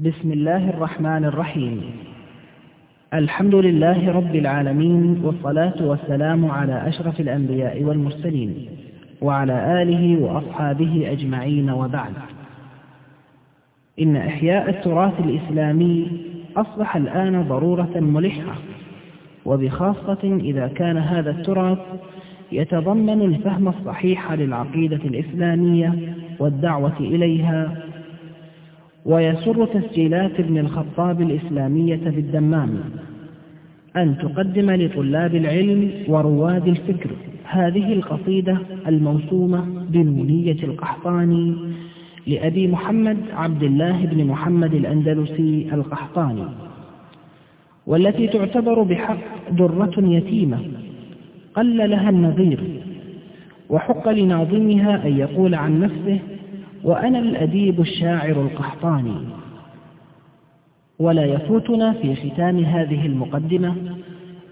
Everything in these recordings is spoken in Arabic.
بسم الله الرحمن الرحيم. الحمد لله رب العالمين والصلاة والسلام على أشرف الأنبياء والمرسلين وعلى آله وأصحابه أجمعين وبعد. إن إحياء التراث الإسلامي أصبح الآن ضرورة ملحة وبخاصة إذا كان هذا التراث يتضمن الفهم الصحيح للعقيدة الإسلامية والدعوة إليها ويسر تسجيلات ابن الخطاب الإسلامية بالدمام أن تقدم لطلاب العلم ورواد الفكر هذه القصيدة الموسومة بنونية القحطاني لأبي محمد عبد الله بن محمد الأندلسي القحطاني والتي تعتبر بحق درة يتيمة قل لها النظير وحق لناظمها أن يقول عن نفسه وأنا الأديب الشاعر القحطاني. ولا يفوتنا في ختام هذه المقدمة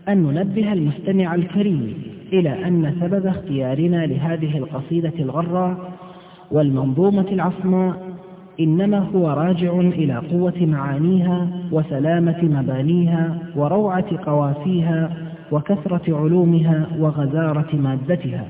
أن ننبه المستمع الكريم إلى أن سبب اختيارنا لهذه القصيدة الغراء والمنظومة العصماء إنما هو راجع إلى قوة معانيها وسلامة مبانيها وروعة قوافيها وكثرة علومها وغزارة مادتها.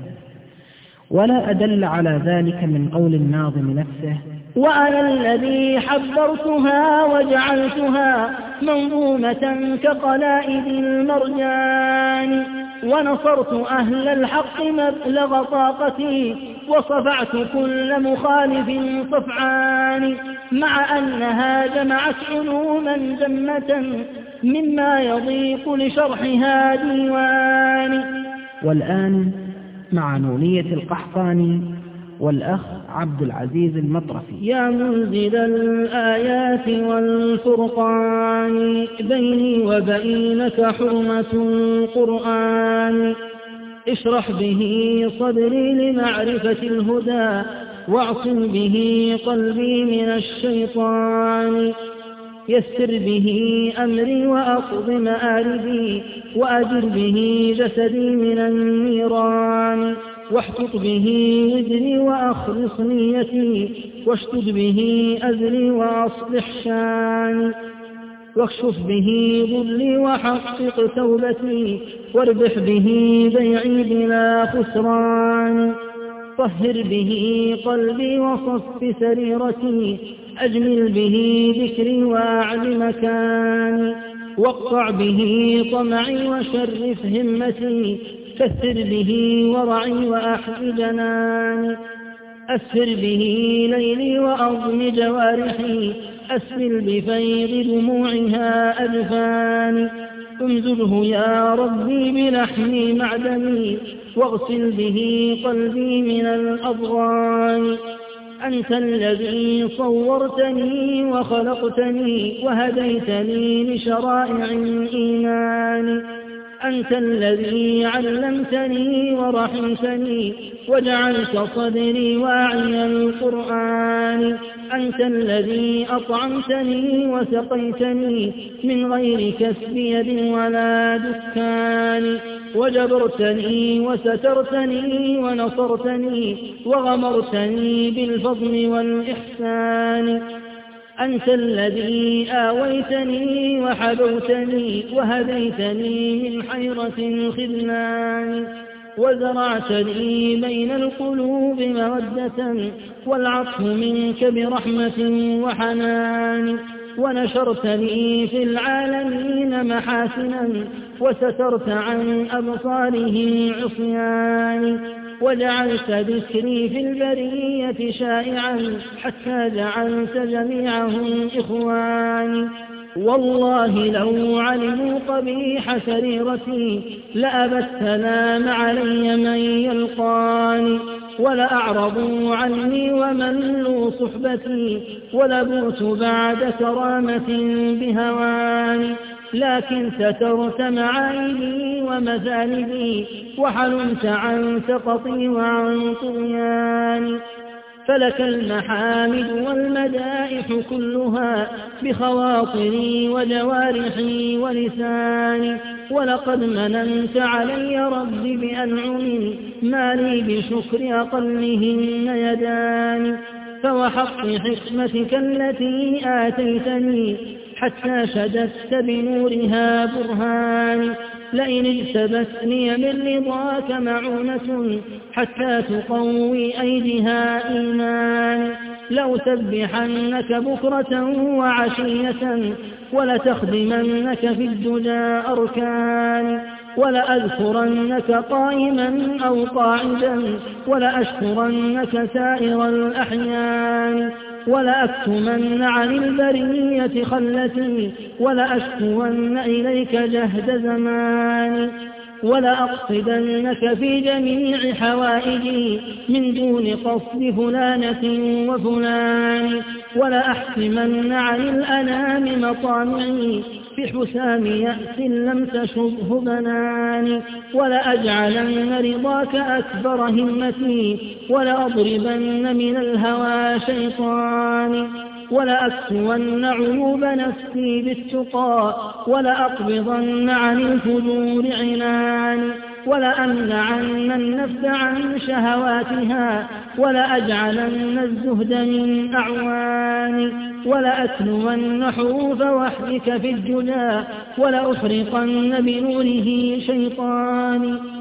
ولا أدل على ذلك من قول الناظم نفسه. وأنا الذي حبرتها وجعلتها منظومة كقلائد المرجان ونصرت أهل الحق مبلغ طاقتي وصفعت كل مخالف صفعان مع أنها جمعت علوما جمة مما يضيق لشرحها ديوان والآن مع نونية القحطاني والأخ عبد العزيز المطرفي. يا منزل الآيات والفرقان بيني وبينك حرمة القرآن اشرح به صدري لمعرفة الهدى واعصم به قلبي من الشيطان. يسر به أمري وأقض مآربي وأجر به جسدي من النيران واحتط به وزري وأخلص نيتي واشتد به أزري وأصلح شاني واكشف به ضلي وحقق توبتي واربح به بيعي بلا خسران طهر به قلبي وصف سريرتي أجمل به ذكري وأعل مكاني. واقطع به طمعي وشرف همتي كثر به ورعي وأحل جناني. أسفر به ليلي وأضم جوارحي أسفل بفيض دموعها أجفاني انزله يا ربي بلحمي معدني واغسل به قلبي من الأضغان. أنت الذي صورتني وخلقتني وهديتني لشرائع الإيمان. أنت الذي علمتني ورحمتني وجعلت صدري واعي القرآن. أنت الذي أطعمتني وسقيتني من غير كسب يد ولا دكان. وجبرتني وسترتني ونصرتني وغمرتني بالفضل والإحسان. أنت الذي آويتني وحبوتني وهديتني من حيرة الخذلان وزرعت لي بين القلوب مودة والعطف منك برحمة وحنان ونشرت لي في العالمين محاسنا وسترت عن أبصارهم عصيان وجعلت ذكري في البرية شائعا حتى جعلت جميعهم إخواني والله لو علموا قبيح سريرتي لأبى السلام علي من يلقاني ولأعرضوا عني وملوا صحبتي ولبوت بعد كرامة بهواني لكن سترت معايبي ومثالبي وحلمت عن سقطي وعن طغياني. فلك المحامد والمدائح كلها بخواطري وجوارحي ولساني. ولقد مننت علي ربي بأنعم ما لي بشكر أقلهن يداني. فوحق حكمتك التي آتيتني حتى شددت بنورها برهاني لئن اجتبتني من رضاك معونة حتى تقوي أيديها إيمان. لأسبحنك بكرة وعشية ولتخدمنك في الدجى أركان. ولأذكرنك قائما أو قاعدا ولأشكرنك سائر الأحيان. ولأكتمن عن البرية خلتي ولأشكون إليك جهد زماني ولأقصدنك في جميع حوائجي من دون قصد فلانة وفلان ولأحسمن عن الأنام مطامعي بحسام يأس لم تشبه بناني ولأجعلن رضاك أكبر همتي ولأضربن من الهوى شيطاني ولأكسون عيوب نفسي بالتقى ولأقبضن عن الفجور عناني ولأمنعن النفس عن شهواتها ولأجعلن الزهد من أعواني ولأتلون حروف وحدك في الجلا ولأحرقن بنوره شيطاني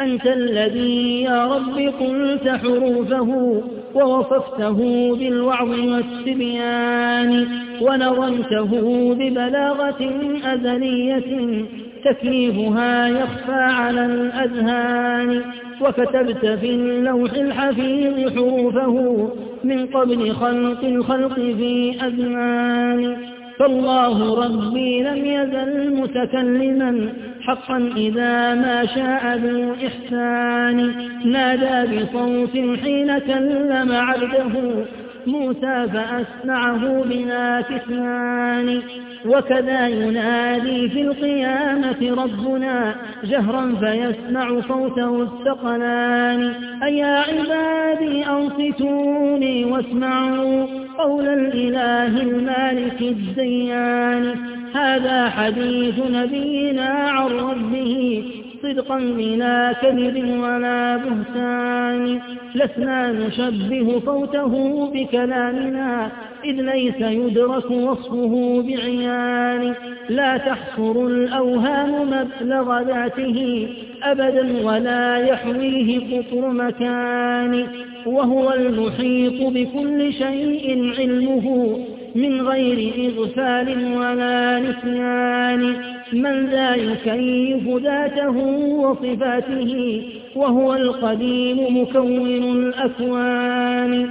أنت الذي يا رب قلت حروفه ووصفته بالوعظ والسبيان ونظمته ببلاغة أزلية. تكليفها يخفى على الأذهان وكتبت في اللوح الحفيظ حروفه من قبل خلق الخلق في أزمان فالله ربي لم يزل متكلما حقا إذا ما شاء ذو إحسان. نادى بصوت حين كلم عبده موسى فأسمعه بلا كثمان وكذا ينادي في القيامة ربنا جهرا فيسمع صوته الثقلان. أيا عبادي أنصتوني واسمعوا قول الإله المالك الديان. هذا حديث نبينا عن ربه صدقا بلا كذب ولا بهتان. لسنا نشبه صوته بكلامنا إذ ليس يدرك وصفه بعيان. لا تحصر الأوهام مبلغ ذاته أبدا ولا يحويه قطر مكان. وهو المحيط بكل شيء علمه من غير إغفال ولا نسيان. من ذا يكيف ذاته وصفاته وهو القديم مكون الأكوان.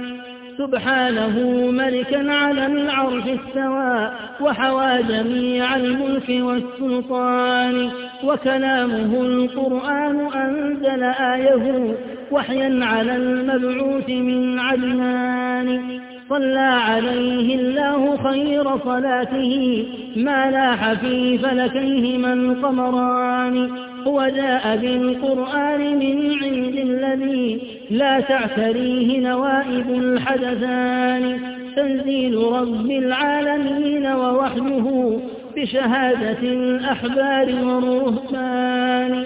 سبحانه ملكا على العرش استوى وحوى جميع الملك والسلطان. وكلامه القرآن أنزل آية وحيا على المبعوث من عدنان صلى عليه الله خير صلاته ما لاح في فلكيهما القمران. هو جاء بالقرآن من عند الذي لا تعتريه نوائب الحدثان. تنزيل رب العالمين ووحده بشهادة الأحبار والرهبان.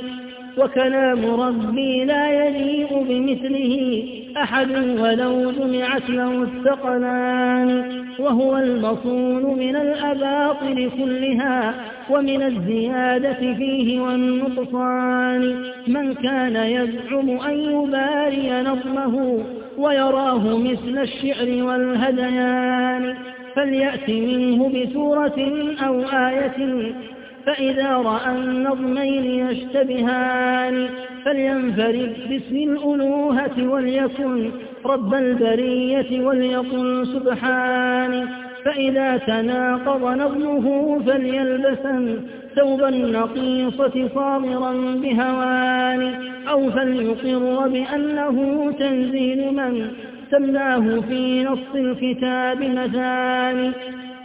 وكلام ربي لا يليق بمثله أحد ولو جمعت له الثقلان وهو المصون من الأباطل كلها ومن الزيادة فيه والنقصان من كان يزعم أن يباري نظمه ويراه مثل الشعر والهديان فليأت منه بسورة أو آية فإذا رأى النظمين يشتبهان فلينفرد باسم الألوهة وليكن رب البرية وليقل سبحان. فإذا تناقض نظمه فليلبسا ثوب النقيصة صامرا بهوان أو فليقر بأنه تنزيل من سماه في نص الكتاب مثاني.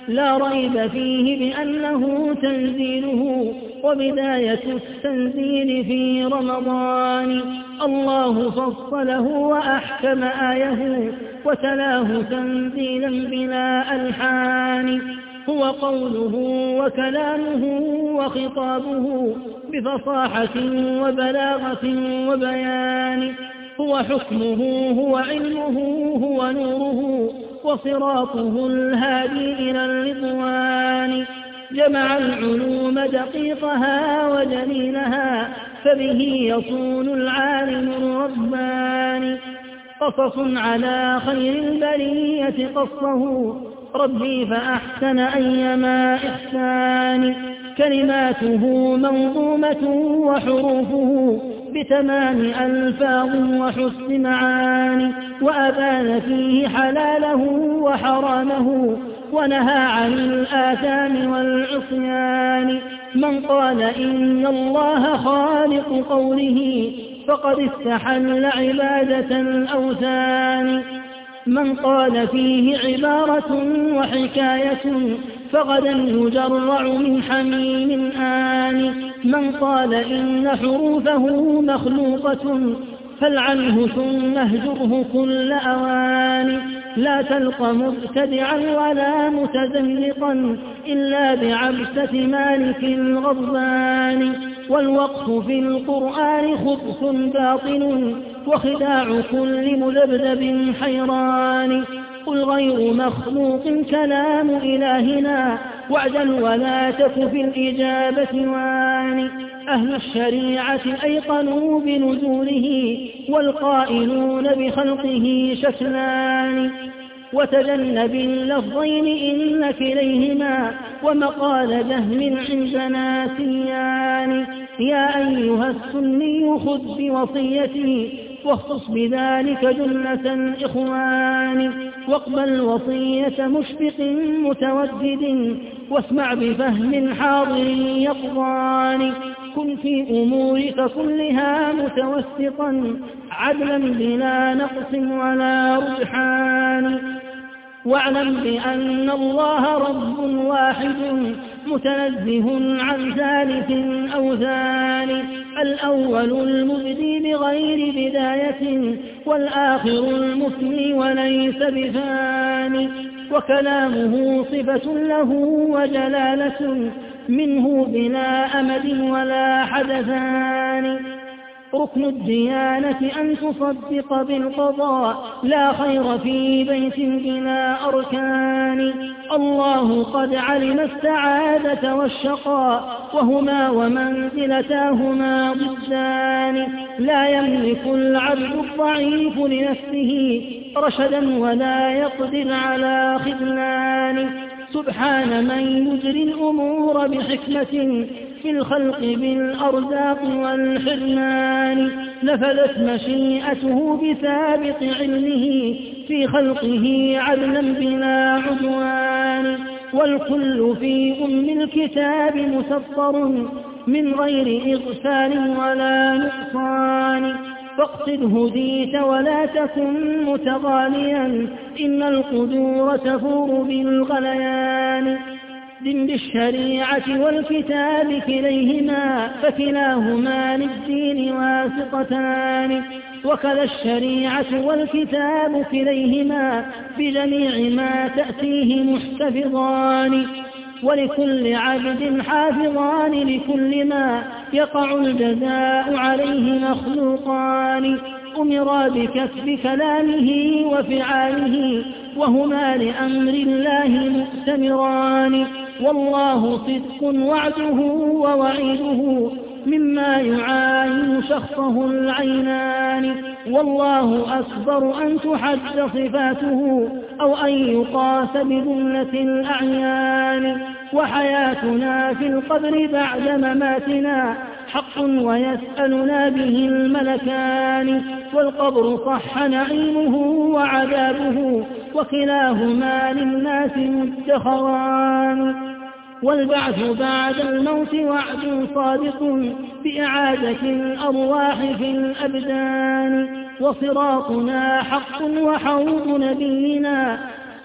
لا ريب فيه بأنه تنزيله وبداية التنزيل في رمضان. الله فصله وأحكم آية وتلاه تنزيلا بلا ألحان. هو قوله وكلامه وخطابه بفصاحة وبلاغة وبيان. هو حكمه هو علمه هو نوره وصراطه الهادي إلى الرضوان. جمع العلوم دقيقها وجليلها فبه يصون العالم الرباني. قصص على خير البرية قصه ربي فأحسن أيما إحسان. كلماته منظومة وحروفه بتمام ألفاظ وحسن معاني وأبان فيه حلاله وحرامه ونهى عن الآثام والعصيان. من قال إن الله خالق قوله فقد استحل عبادة الأوثان. من قال فيه عبارة وحكاية فغدا يجرع من حميم آن. من قال إن حروفه مخلوقة فالعنه ثم اهجره كل أوان. لا تلق مبتدعا ولا متزلقا إلا بعبسة مالك الغضبان. والوقف في القرآن خبث باطل وخداع كل مذبذب حيران. قل غير مخلوق كلام إلهنا وعدا ولا تك في الإجابة وان أهل الشريعة أيقنوا بنزوله والقائلون بخلقه شكلان وتجنب اللفظين إن كليهما ومقال جهم عندنا سيان يا أيها السني خذ بوصيتي واختص بذلك جنة إخوان واقبل وصية مشفق متودد واسمع بفهم حاضر يقضان كن في أمورك كلها متوسطا عدلا بلا نقص ولا رجحان. واعلم بأن الله رب واحد متنزه عن ثالث أو ثاني الأول المبدي بغير بداية والآخر المثني وليس بفاني وكلامه صفة له وجلالة منه بلا أمد ولا حدثان. ركن الديانة أن تصدق بالقضاء لا خير في بيت بلا أركان. الله قد علم السعادة والشقاء وهما ومنزلتاهما ضدان. لا يملك العبد الضعيف لنفسه رشدا ولا يقدر على خذلان. سبحان من يجري الأمور بحكمة في الخلق بالأرزاق والحرمان نفذت مشيئته بسابق علمه في خلقه عدلا بلا عدوان. والكل في أم الكتاب مسطر من غير إغسال ولا نقصان. فاقصد هديت ولا تكن متغاليا إن القدور تفور بالغليان. بالشريعة والكتاب كليهما فكلاهما للدين واثقتان وكذا الشريعة والكتاب كليهما بجميع ما تأتيه محتفظان. ولكل عبد حافظان لكل ما يقع الجزاء عليه مخلوقان. أمرا بكسب كلامه وفعاله وهما لأمر الله مؤتمران. والله صدق وعده ووعيده. مما يعاين شخصه العينان. والله أكبر أن تحد صفاته أو أن يقاس بذلة الأعيان. وحياتنا في القبر بعد مماتنا حق ويسألنا به الملكان. والقبر صح نعيمه وعذابه وكلاهما للناس مدخران والبعث بعد الموت وعد صادق بإعادة الأرواح في الأبدان. وصراطنا حق وحوض نبينا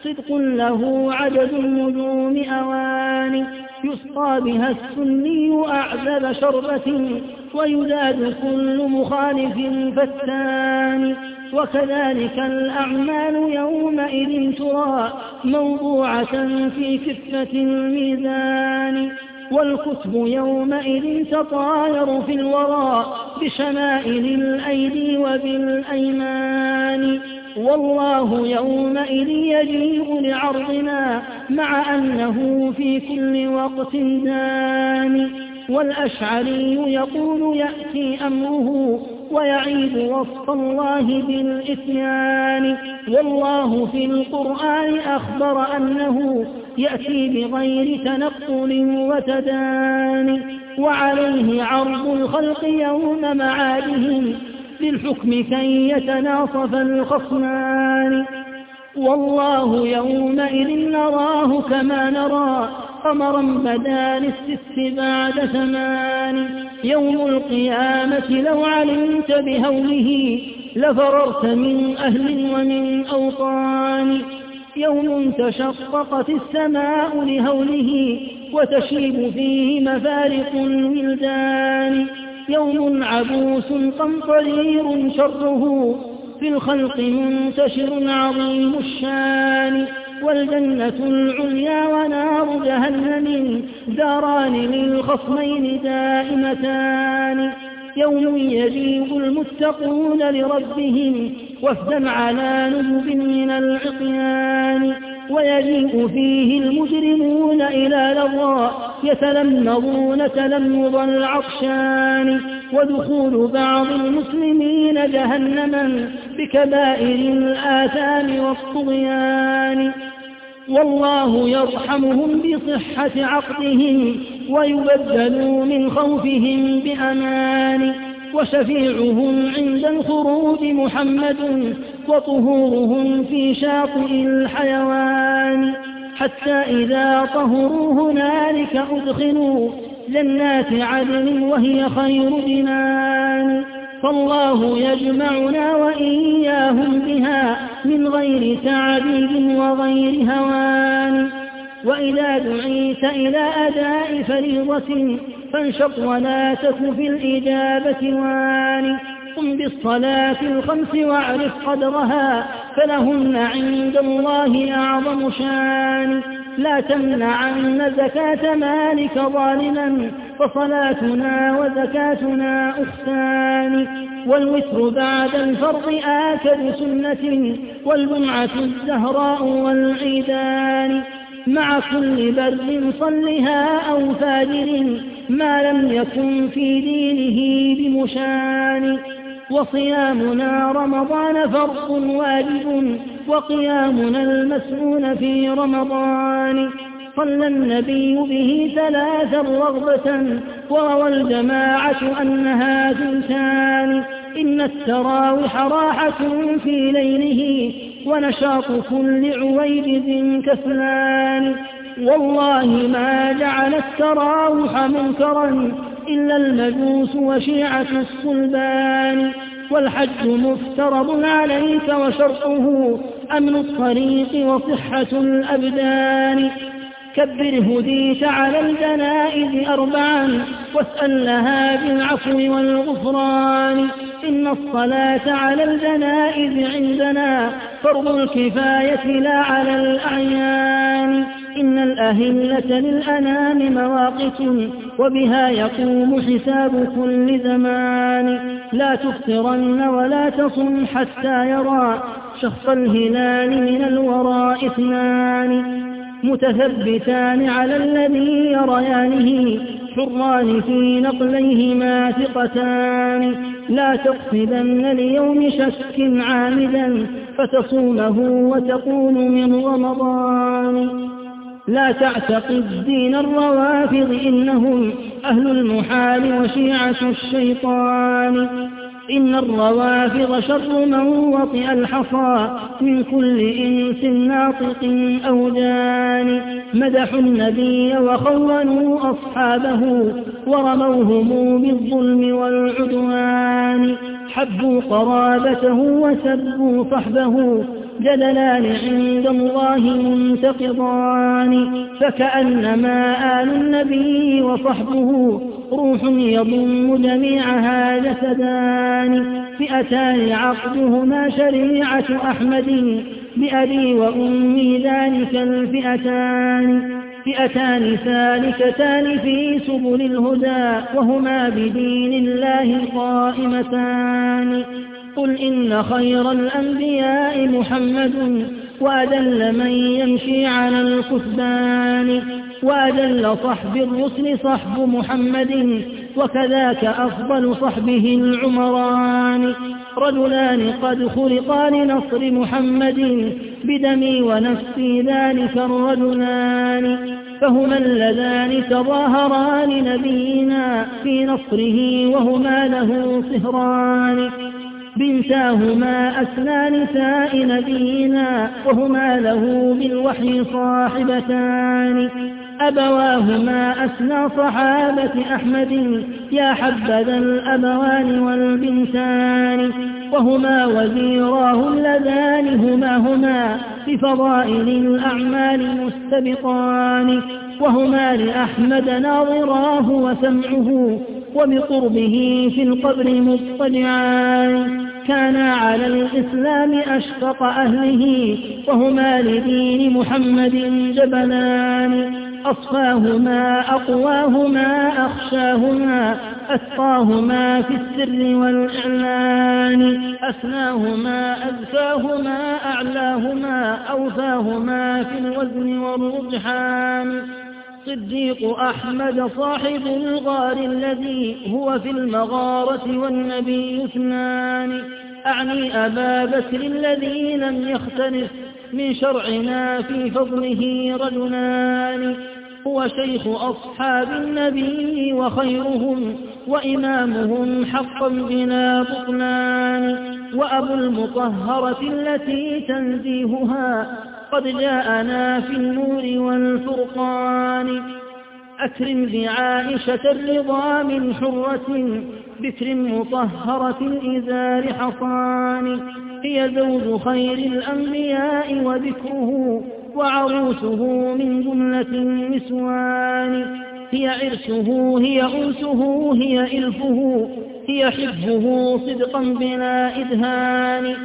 صدق له عدد النجوم أوان يسقى بها السني أعذب شربة ويزاد كل مخالف فتان وكذلك الأعمال يومئذ ترى موضوعة في كفة الميزان. والكتب يومئذ تطاير في الورى بشمائل الأيدي وبالأيمان. والله يومئذ يجيء لعرضنا مع أنه في كل وقت دان والأشعري يقول يأتي أمره ويعيد وصف الله بالإثيان والله في القرآن أخبر أنه يأتي بغير تنقل وتدان. وعليه عرض الخلق يوم معادهم للحكم كي يتناصف الخصمان. والله يومئذ نراه كما نرى قمرا بدا للست بعد ثمان. يوم القيامة لو علمت بهوله لفررت من أهل ومن أوطان. يوم تشققت السماء لهوله وتشيب فيه مفارق الولدان. يوم عبوس قمطرير شره في الخلق منتشر عظيم الشان والجنة العليا ونار جهنم داران للخصمين دائمتان. يوم يجيب المتقون لربهم وفدا على نجب من العقيان ويجيء فيه المجرمون إلى لظى يتلمضون تلمض العطشان ودخول بعض المسلمين جهنما بكبائر الآثام والطغيان. والله يرحمهم بصحة عقدهم ويبدلوا من خوفهم بأمان. وشفيعهم عند الخروج محمد وطهورهم في شاطئ الحيوان. حتى إذا طهروا هنالك أدخلوا جنات عدن وهي خير جنان فالله يجمعنا وإياهم بها من غير تعذيب وغير هوان. وإذا دعيت إلى أداء فريضة فانشط ولا تك في الإجابة وان. قم بالصلاة الخمس واعرف قدرها فلهن عند الله أعظم شان. لا تمنعن زكاة مالك ظالما فصلاتنا وزكاتنا أختان. والوتر بعد الفرض آكد سنة والجمعة الزهراء والعيدان. مع كل بر صلها أو فاجر ما لم يكن في دينه بمشان. وصيامنا رمضان فرض واجب وقيامنا المسؤول في رمضان. صلى النبي به ثلاثا رغبة وروى الجماعة أنها ثلثان إن التراوح راحة في ليله ونشاط كل عويجز كسلان والله ما جعل التراوح منكرا إلا المجوس وشيعة الصلبان والحج مفترض عليك وشرطه أمن الطريق وصحة الأبدان. كبر هديت على الجنائز أربعا واسأل لها بالعفو والغفران. إن الصلاة على الجنائز عندنا فرض الكفاية لا على الأعيان. إن الأهلة للأنام مواقت وبها يقوم حساب كل زمان. لا تفطرن ولا تصم حتى يرى شخص الهلال من الوراء اثنان. متثبتان على الذي يريانه حران في نقليهما ثقتان. لا تقصدن ليوم شك عامدا فتصومه وتقول من رمضان. لا تعتقد دين الروافض إنهم أهل المحال وشيعة الشيطان. إن الروافض شر من وطئ الحصى من كل إنس ناطق أو جان. مدحوا النبي وخونوا أصحابه ورموهم بالظلم والعدوان. حبوا قرابته وسبوا صحبه جدلان عند الله منتقضان فكأنما آل النبي وصحبه روح يضم جميعها جسدان. فئتان عقدهما شريعة أحمد بأبي وأمي ذلك الفئتان. فئتان سالكتان في سبل الهدى وهما بدين الله قائمتان. قل إن خير الأنبياء محمد وأدل من يمشي على الكثبان وأدل صحب الرسل صحب محمد وكذاك أفضل صحبه العمران. رجلان قد خلقا لنصر محمد بدمي ونفسي ذلك الرجلان. فهما اللذان تظاهرا لنبينا في نصره وهما له صهران. بنتاهما أسنى نساء نبينا وهما له بالوحي صاحبتان أبواهما أسنى صحابة أحمد يا حبذا الأبوان والبنتان وهما وزيراه اللذان هما هما بفضائل الأعمال مستبقان وهما لأحمد ناظراه وسمعه وبقربه في القبر مضطجعان كانا على الإسلام أشفق أهله وهما لدين محمد جبلان. أصفاهما أقواهما أخشاهما أتقاهما في السر والإعلان. أسناهما أذكاهما أعلاهما أوفاهما في الوزن والرجحان. صديق أحمد صاحب الغار الذي هو في المغارة والنبي اثنان أعني أبا بكر الذي لم يختلف من شرعنا في فضله رجلان. هو شيخ أصحاب النبي وخيرهم وإمامهم حقا بلا بطلان. وأبو المطهرة التي تنزيهها قد جاءنا في النور والفرقان. أكرم بعائشة الرضا من حرة بكر مطهرة الإزار حصان هي زوج خير الأنبياء وذكره وعروسه من جملة النسوان. هي عرسه هي أنسه هي إلفه هي حبه صدقا بلا إدهان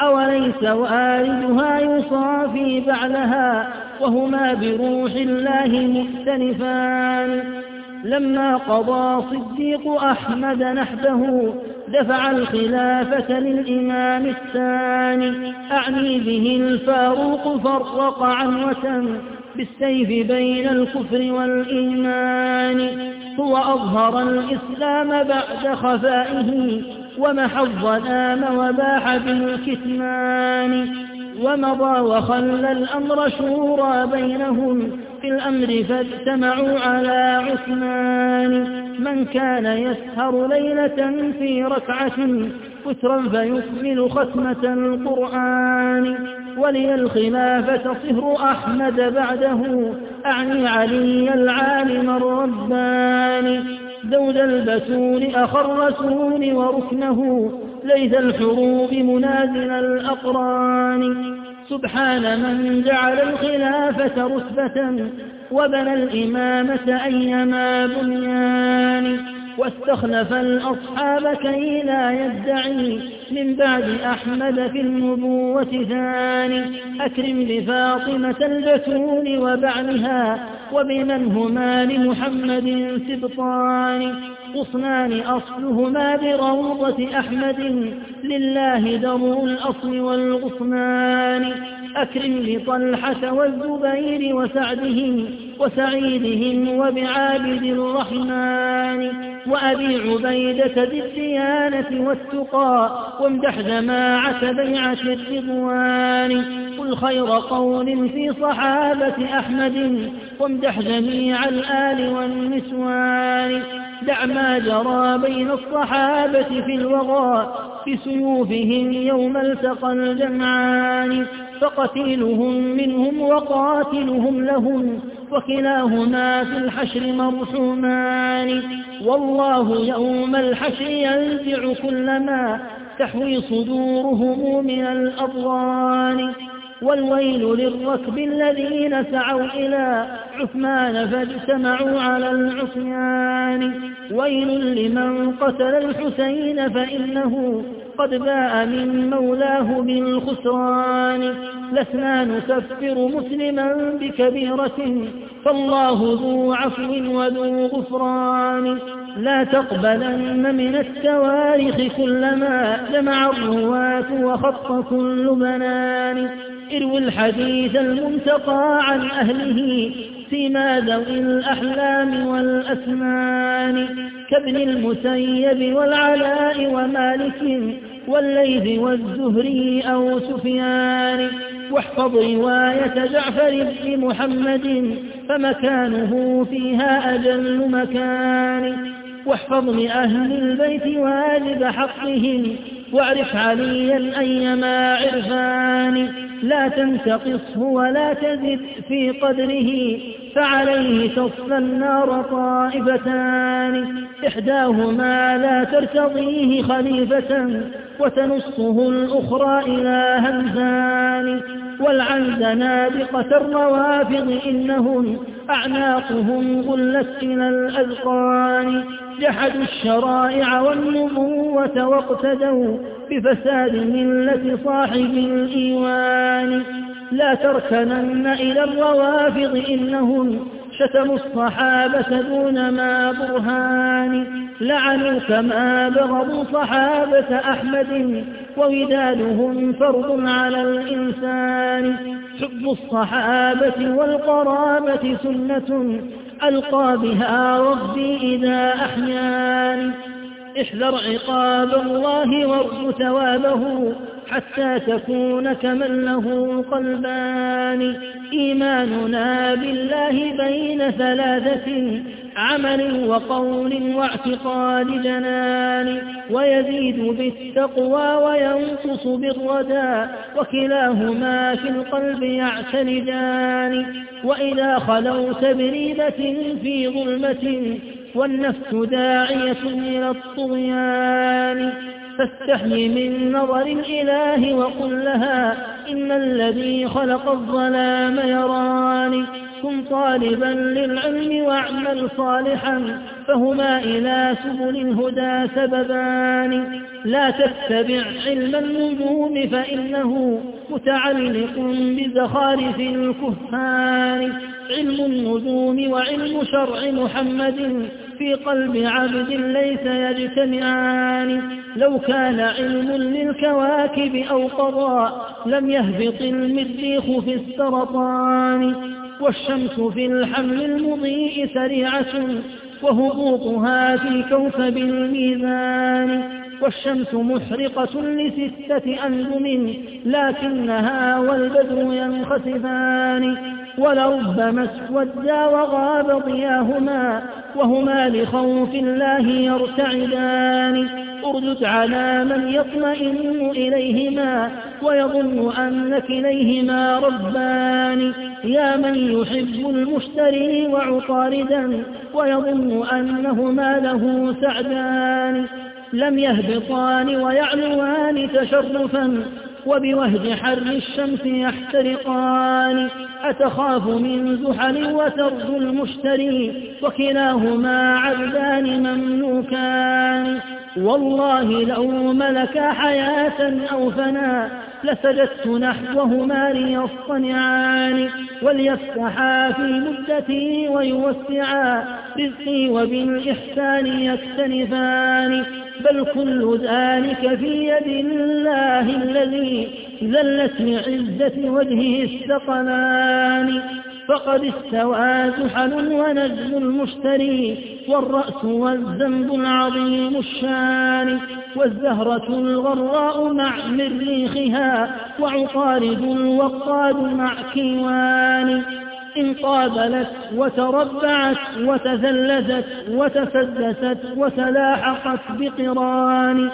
أوليس والدها يصافي بعلها وهما بروح الله مختلفان. لما قضى صديق أحمد نحبه دفع الخلافة للإمام الثاني. أعني به الفاروق فرق عنوة بالسيف بين الكفر والإيمان هو أظهر الإسلام بعد خفائه ومحى الظلام وباح بالكتمان ومضى وخلى الأمر شورى بينهم في الأمر فاجتمعوا على عثمان. من كان يسهر ليلة في ركعة فترا فيكمل ختمة القرآن. ولي الخلافة صهر أحمد بعده. أعني علي العالم الرباني. زوج البتول أخ الرسول وركنه. ليس الحروب منازل الأقران. سبحان من جعل الخلافة رتبة وبنى الإمامة أيما بنيان. واستخلف الأصحاب كي لا يدعي. من بعد أحمد في النبوة ثاني. أكرم بفاطمة البتول وبعلها. وبمن هما لمحمد سبطان. غصنان أصلهما بروضة أحمد. لله در الأصل والغصنان. أكرم بطلحة والزبير وسعدهم وسعيدهم وبعابد الرحمن وأبي عبيدة ذي الديانة والتقى وامدح جماعة بيعة الرضوان قل خير قول في صحابة أحمد وامدح جميع الآل والنسوان دع ما جرى بين الصحابة في الوغى بسيوفهم يوم التقى الجمعان فقتيلهم منهم وقاتلهم لهم وكلاهما في الحشر مرحومان والله يوم الحشر ينزع كل ما تحوي صدورهم من الأضغان. والويل للركب الذين سعوا إلى عثمان فاجتمعوا على العصيان. ويل لمن قتل الحسين فإنه قد باء من مولاه بالخسران لسنا نكفر مسلما بكبيرة فالله ذو عفو وذو غفران. لا تقبلن من التواريخ كلما جمع الرواة وخط كل بنان. اروي الحديث المنتقى عن أهله فيما ذوي الأحلام والأسنان كابن المسيب والعلاء ومالك والليث والزهري أو سفيان واحفظ رواية جعفر بن محمد فمكانه فيها أجل مكان واحفظ لأهل البيت واجب حقهم واعرف عليا أيما عرفان لا تنتقصه ولا تزد في قدره فعليه تصلى النار طائفتان. إحداهما لا ترتضيه خليفة وتنصه الأخرى إلى همزان. والعن زنادقة الروافض إنهم أعناقهم غلت إلى الأذقان جحدوا الشرائع والنبوة واقتدوا بفساد ملة صاحب الإيوان لا تركنن إلى الروافض إنهم شتموا الصحابة دون ما برهان لعنوا كما بغضوا صحابة أحمد وودادهم فرض على الإنسان. حب الصحابة والقرابة سنة ألقى بها ربي إذا أحيان. احذر عقاب الله وارجو ثوابه حتى تكون كمن له قلبان. إيماننا بالله بين ثلاثة عمل وقول واعتقاد جنان. ويزيد بالتقوى وينقص بالردى. وكلاهما في القلب يعتمدان وإذا خلوت بريبة في ظلمة والنفس داعية إلى الطغيان. فاستحي من نظر الإله وقل لها إن الذي خلق الظلام يراني كن طالبا للعلم واعمل صالحا فهما إلى سبل الهدى سببان لا تتبع علم النجوم فإنه متعلق بزخارف الكهان. علم النجوم وعلم شرع محمد في قلب عبد ليس يجتمعان. لو كان علم للكواكب أو قضاء لم يهبط المريخ في السرطان. والشمس في الحمل المضيء سريعة وهبوطها في كوكب الميزان والشمس محرقة لستة أنجم لكنها والبدر ينخسفان ولربما اسودا وغاب ضياهما وهما لخوف الله يرتعدان اردد على من يطمئن إليهما ويظن أن كليهما ربان. يا من يحب المشتري وعطاردا ويظن أنهما له سعدان. لم يهبطان ويعلوان تشرفا وبوهج حر الشمس يحترقان. أتخاف من زحل وترجو المشتري وكلاهما عبدان مملوكان. والله لو ملك حياة أو فنا لسجدت نحوهما ليصطنعان وليفتحا في مدتي ويوسعا رزقي وبالإحسان يكتنفان. بل كل ذلك في يد الله الذي ذلت لعزة وجهه الثقلان. فقد استوى زحل ونجم المشتري والرأس والذنب العظيم الشان والزهرة الغراء مع مريخها وعطارد الوقاد مع كيوان إن قابلت وتربعت وتثلثت وتسدست وتلاحقت بقران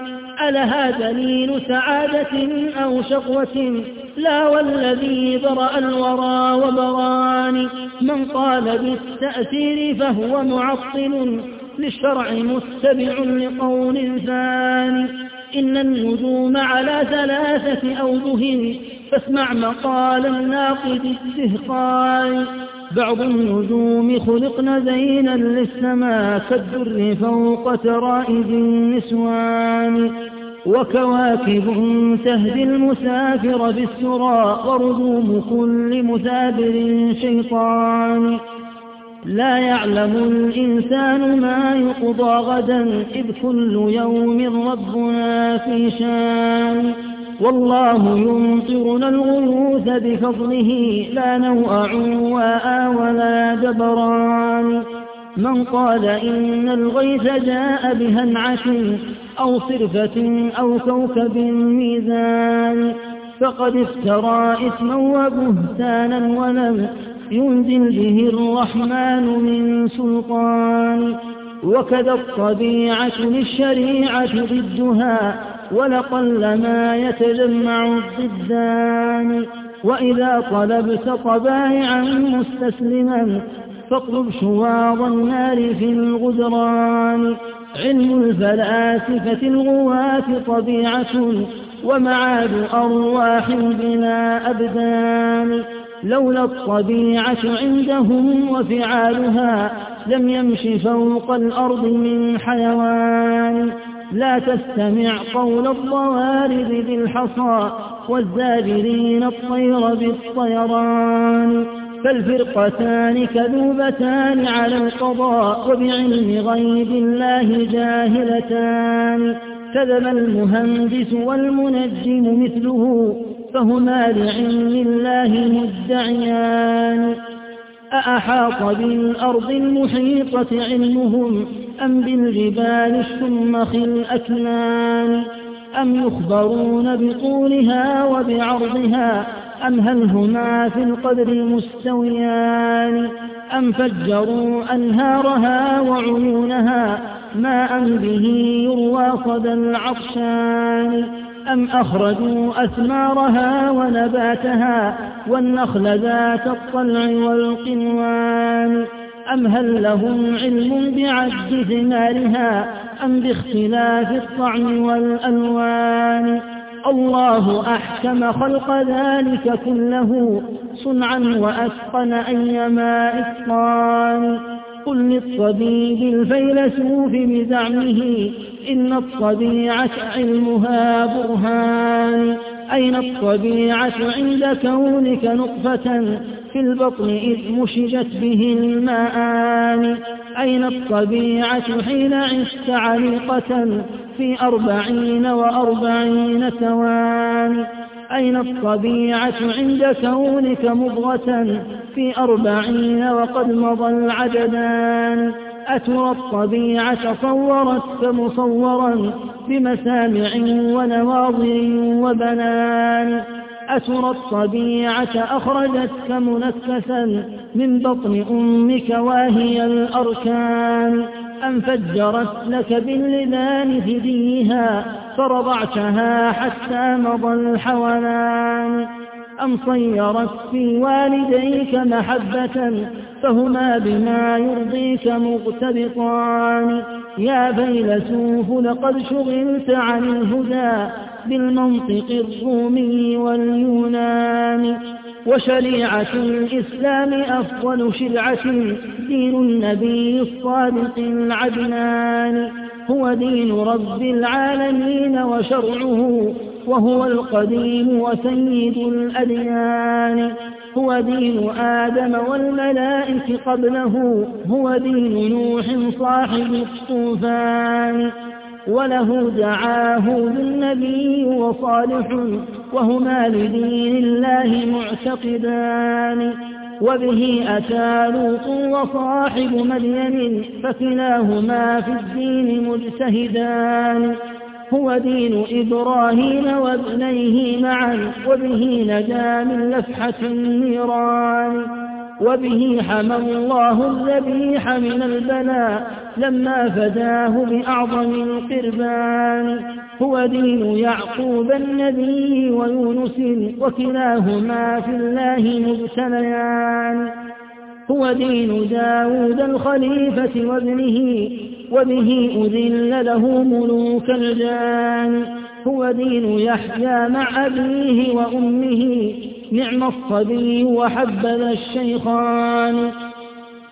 ألها دليل سعادة أو شقوة؟ لا والذي برأ الورى وبران. من قال بالتأثير فهو معطل للشرع متبع لقول ثاني. إن النجوم على ثلاثة أوجه فاسمع مقال الناقد الدهقان بعض النجوم خلقن زينا للسماء كالدر فوق ترائب النسوان. وكواكب تهدي المسافر بالسرى ورجوم كل مثابر شيطان. لا يعلم الإنسان ما يقضى غدا إذ كل يوم ربنا في شان. والله يمطرنا الغيوث بفضله لا نوء عواء ولا جبران. من قال إن الغيث جاء بهنعة أو صرفة أو كوكب ميزان. فقد افترى إثما وبهتانا ولم ينزل به الرحمن من سلطان. وكذا الطبيعة للشريعة ضدها ولقل ما يتجمع الضدان وإذا طلبت طبائعا مستسلما فاطلب شواظ النار في الغدران. علم الفلاسفة الغواة طبيعة ومعاد أرواح بلا أبدان. لولا الطبيعة عندهم وفعالها لم يمش فوق الأرض من حيوان. لا تستمع قول الضوارب بالحصى والزاجرين الطير بالطيران فالفرقتان كذوبتان على القضاء وبعلم غيب الله جاهلتان. كذب المهندس والمنجم مثله فهما لعلم الله مدعيان. أأحاط بالأرض المحيطة علمهم أم بالجبال الشمخ الأكنان أم يخبرون بطولها وبعرضها أم هل هما في القدر مستويان أم فجروا أنهارها وعيونها ماء به يروى صدى العطشان أم أخرجوا أثمارها ونباتها والنخل ذات الطلع والقنوان. أم هل لهم علم بعد ثمارها أم باختلاف الطعم والألوان؟ الله أحكم خلق ذلك كله صنعا وأتقن أيما إتقان. قل للطبيب الفيلسوف بزعمه إن الطبيعة علمها برهان. أين الطبيعة عند كونك نطفة؟ في البطن إذ مشجت به الماءان أين الطبيعة حين عشت عليقة؟ في أربعين وأربعين ثوان. أين الطبيعة عند كونك مضغة في أربعين وقد مضى العددان أترى الطبيعة صورت فمصورا بمسامع ونواظر وبنان. أترى الطبيعة أخرجت كمنكسا من بطن أمك واهي الأركان. أم فجرت لك باللبان ثديها فرضعتها حتى مضى الحولان. أم صيرت في والديك محبة فهما بما يرضيك مغتبطان يا فيلسوف لقد شغلت عن الهدى بالمنطق الرومي واليوناني وشريعة الإسلام أفضل شرعة دين النبي الصادق العدنان. هو دين رب العالمين وشرعه وهو القديم وسيد الأديان. هو دين آدم والملائك قبله هو دين نوح صاحب الطوفان. وله دعاه بالنبي وصالح وهما لدين الله معتقدان. وبه أتى لوط وصاحب مدين فكلاهما في الدين مجتهدان. هو دين إبراهيم وابنيه معا وبه نجا من لفحة النيران. وبه حمى الله الذبيح من البلاء لما فداه بأعظم القربان. هو دين يعقوب النبي ويونس وكلاهما في الله مبتليان. هو دين داود الخليفة وابنه وبه أذل له ملوك الجان. هو دين يحيى مع أبيه وأمه نعم الصبي وحبذا الشيخان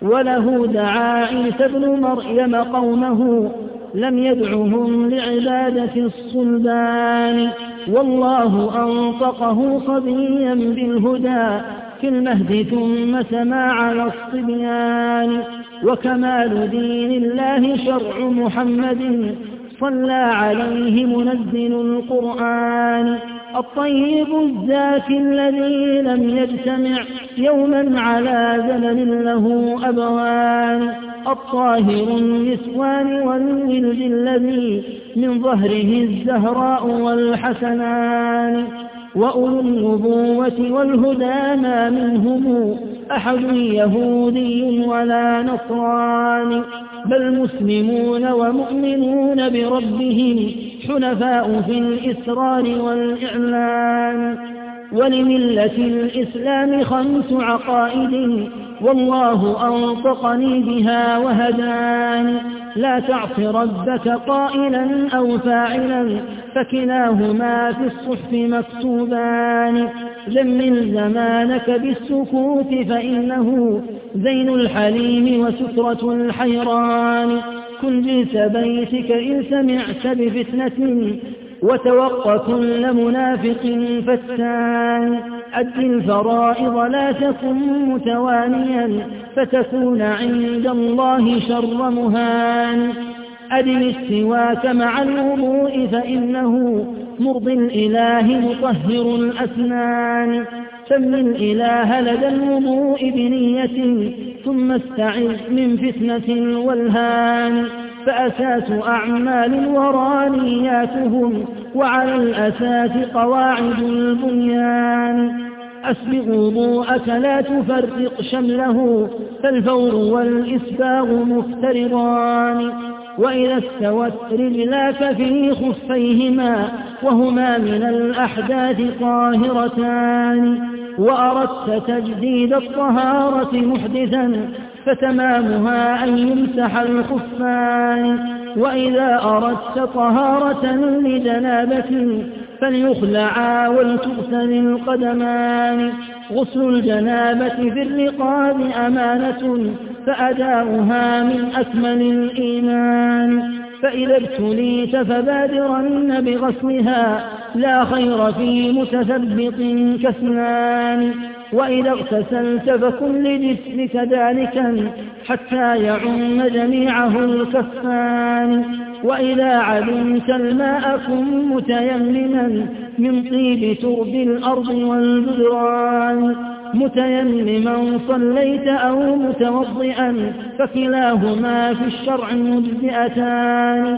وله دعا عيسى ابن مريم قومه لم يدعهم لعبادة الصلبان والله أنطقه صبيا بالهدى في المهد ثم سما على الصبيان وكمال دين الله شرع محمد صلى عليه منزل القرآن الطيب الزاكي الذي لم يجتمع يوما على زمن له أبوان. الطاهر النسوان والولد الذي من ظهره الزهراء والحسنان. وأولو النبوة والهدى ما منهم أحد يهودي ولا نصراني. بل مسلمون ومؤمنون بربهم حنفاء في الإسرار والإعلان ولملة الإسلام خمس عقائد والله أنطقني بها وهداني لا تعص ربك قائلا أو فاعلا فكلاهما في الصحف مكتوبان. جمل زمانك بالسكوت فإنه زين الحليم وسترة الحيران. كن جنس بيتك إن سمعت بفتنة وتوق كل منافق فتان. أد الفرائض لا تكن متوانيا فتكون عند الله شر مهان. أدم السواك مع الوضوء فإنه مرضي الإله مطهر الأسنان. سم الإله لدى الوضوء بنية ثم استعذ من فتنة والهان. فأساس أعمال الورى نياتهم وعلى الأساس قواعد البنيان. أسبغ وضوءك لا تفرق شمله فالفور والإسباغ مفترضان. وإذا استوت رجلاك في خفيهما وهما من الأحداث طاهرتان وأردت تجديد الطهارة محدثا فتمامها أن يمسح الخفان. وإذا أردت طهارة لجنابة فليخلعا ولتغسل القدمان غسل الجنابة في الرقاب أمانة فأداؤها من أكمل الإيمان. فإذا ابتليت فبادرن بغسلها لا خير في متثبط كسلان وإذا اغتسلت فكن لجسمك ذلكا حتى يعم جميعه الكفان. وإذا علمت الماء كن متيمما من طيب ترب الأرض والجدران. متيمما صليت أو متوضئا فكلاهما في الشرع مجزئتان.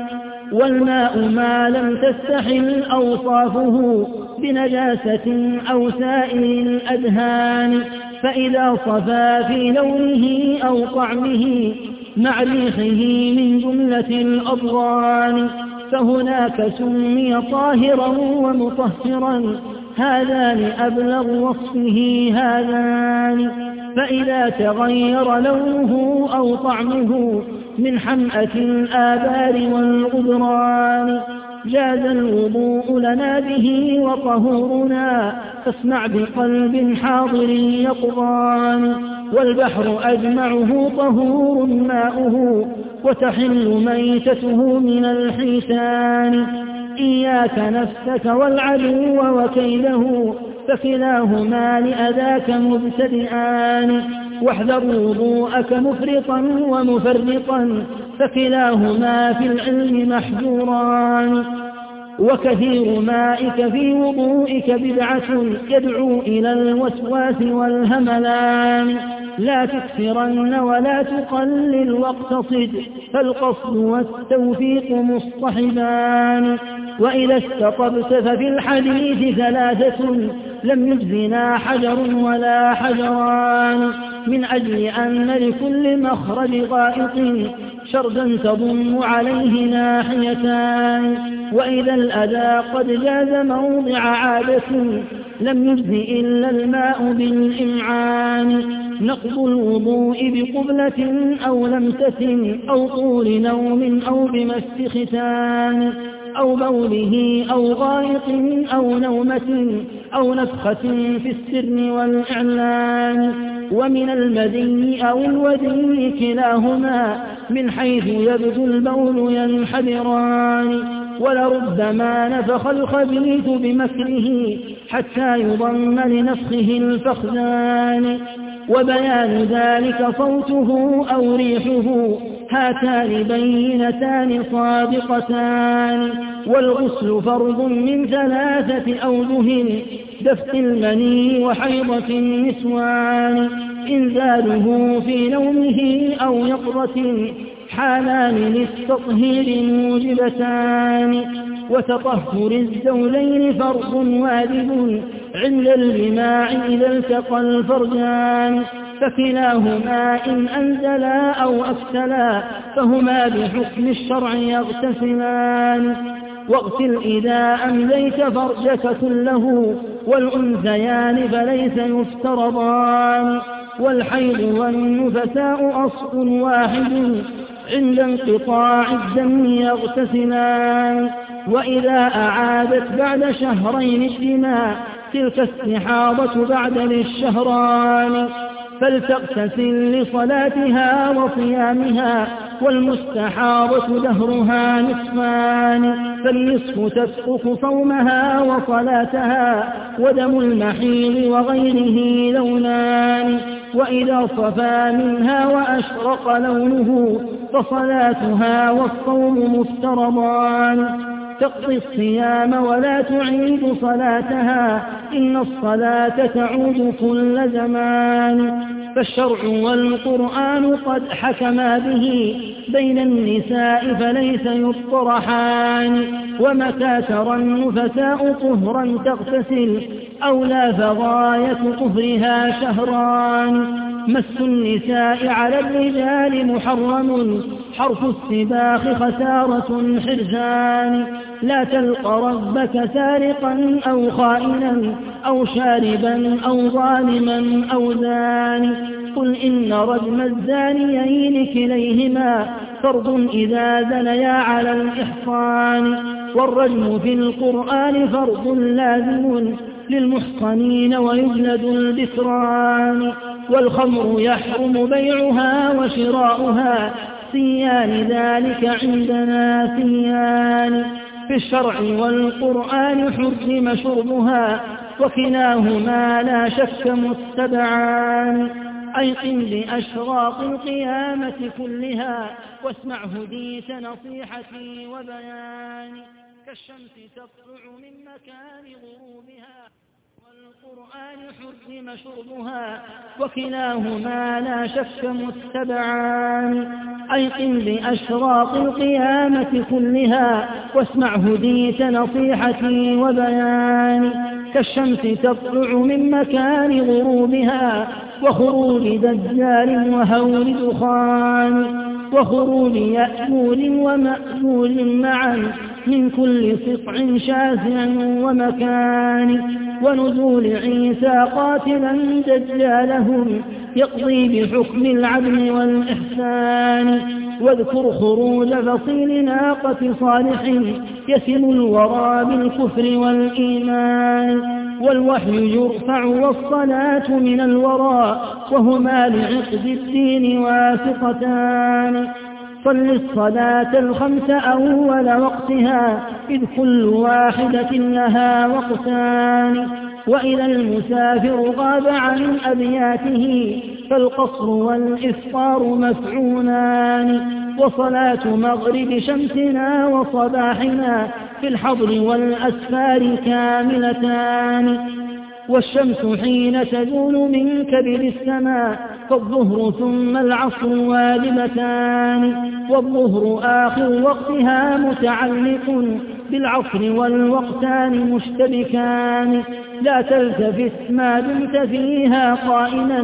والماء ما لم تستحل أوصافه بنجاسة أو سائل الأدهان فإذا صفى في لونه أو طعمه مع ريحه من جملة الأضغان فهناك سمي طاهرا ومطهرا هذان أبلغ وصفه هذان فإذا تغير لونه أو طعمه من حمأة الآبار والغدران جاز الوضوء لنا به وطهورنا. فاسمع بقلب حاضر يقضان والبحر أجمعه طهور ماؤه. وتحل ميتته من الحيتان. إياك نفسك والعدو وكيده. فكلاهما لأذاك مبتدئان واحذر وضوءك مفرطا ومفرطا فكلاهما في العلم محجوران وكثير مائك في وضوئك بدعة يدعو إلى الوسواس والهملان لا تكثرن ولا تقلل واقتصد فالقصد والتوفيق مصطحبان وإذا استطبت ففي الحديث ثلاثة لم يجزنا حجر ولا حجران من أجل أن لكل مخرج غائط شردا تضم عليه ناحيتان. وإذا الأذى قد جاز موضع عادة لم يجز إلا الماء بالإمعان. نقض الوضوء بقبلة أو لمسة أو طول نوم أو بمس ختان أو بوله أو غائط أو نومة أو نفخة في السر والإعلان ومن المدي أو الودي كلاهما من حيث يبدو البول ينحدران ولربما نفخ الخبيث بمكره حتى يضم لنفخه الفخذان وبيان ذلك صوته أو ريحه هاتان بينتان صادقتان والغسل فرض من ثلاثة أوجه دفق المني وحيضة النسوان إنزاله في نومه أو يقظة حالان للتطهير موجبتان وتطهر الزولين فرض واجب عند الجماع إذا التقى الفرجان. فكلاهما إن أنزلا أو أكسلا فهما بحكم الشرع يغتسلان. واغسل إذا أمليت فرجك كله والأنثيان فليس يفترضان. والحيض والنفساء أصل واحد عند انقطاع الدم يغتسلان وإذا أعادت بعد شهرين الدماء تلك استحاضة بعد للشهران فلتغتسل لصلاتها وصيامها والمستحاضة دهرها نصفان فالنصف تسقط صومها وصلاتها ودم المحيض وغيره لونان. وإذا صفى منها وأشرق لونه فصلاتها والصوم مفترضان. تقضي الصيام ولا تعيد صلاتها. إن الصلاة تعود كل زمان. فالشرع والقرآن قد حكما به. بين النساء فليس يطرحان. ومتى ترى النفساء طهرا تغتسل؟ أو لا فغاية طهرها شهران. مس النساء على الرجال محرم حرف السباخ خسارة حرزان لا تلق ربك سارقا أو خائنا أو شاربا أو ظالما أو زاني قل إن رجم الزانيين كليهما فرض إذا زنيا على الإحصان. والرجم في القرآن فرض لازم للمحصنين ويجلد البكران والخمر يحرم بيعها وشراؤها سيان ذلك عندنا سيان في الشرع والقرآن حرم شربها وكلاهما لا شك متبعان أيقن بأشراط القيامة كلها واسمع هديت نصيحتي وبياني كالشمس تطلع من مكان غروبها والقرآن حرم شربها وكلاهما لا شك متبعان. أيقن بأشراط القيامة كلها واسمع هديت نصيحتي وبياني كالشمس تطلع من مكان غروبها وخروج دجال وهول دخان. وخروج يأمول ومأمول معا من كل سطع شاسع ومكان. ونزول عيسى قاتلا دجالهم يقضي بحكم العدل والإحسان. واذكر خروج فصيل ناقة صالح يسم الورى بالكفر والإيمان. والوحي يرفع والصلاة من الورى وهما لعقد الدين واثقتان صل الصلاة الخمس أول وقتها إذ كل واحدة لها وقتان. وإذا المسافر غاب عن أبياته فالقصر والإفطار مفعونان وصلاة مغرب شمسنا وصباحنا في الحضر والأسفار كاملتان. والشمس حين تزول من كبد السماء فالظهر ثم العصر واجبتان والظهر آخر وقتها متعلق بالعصر والوقتان مشتبكان. لا تلتفت ما دمت فيها قائما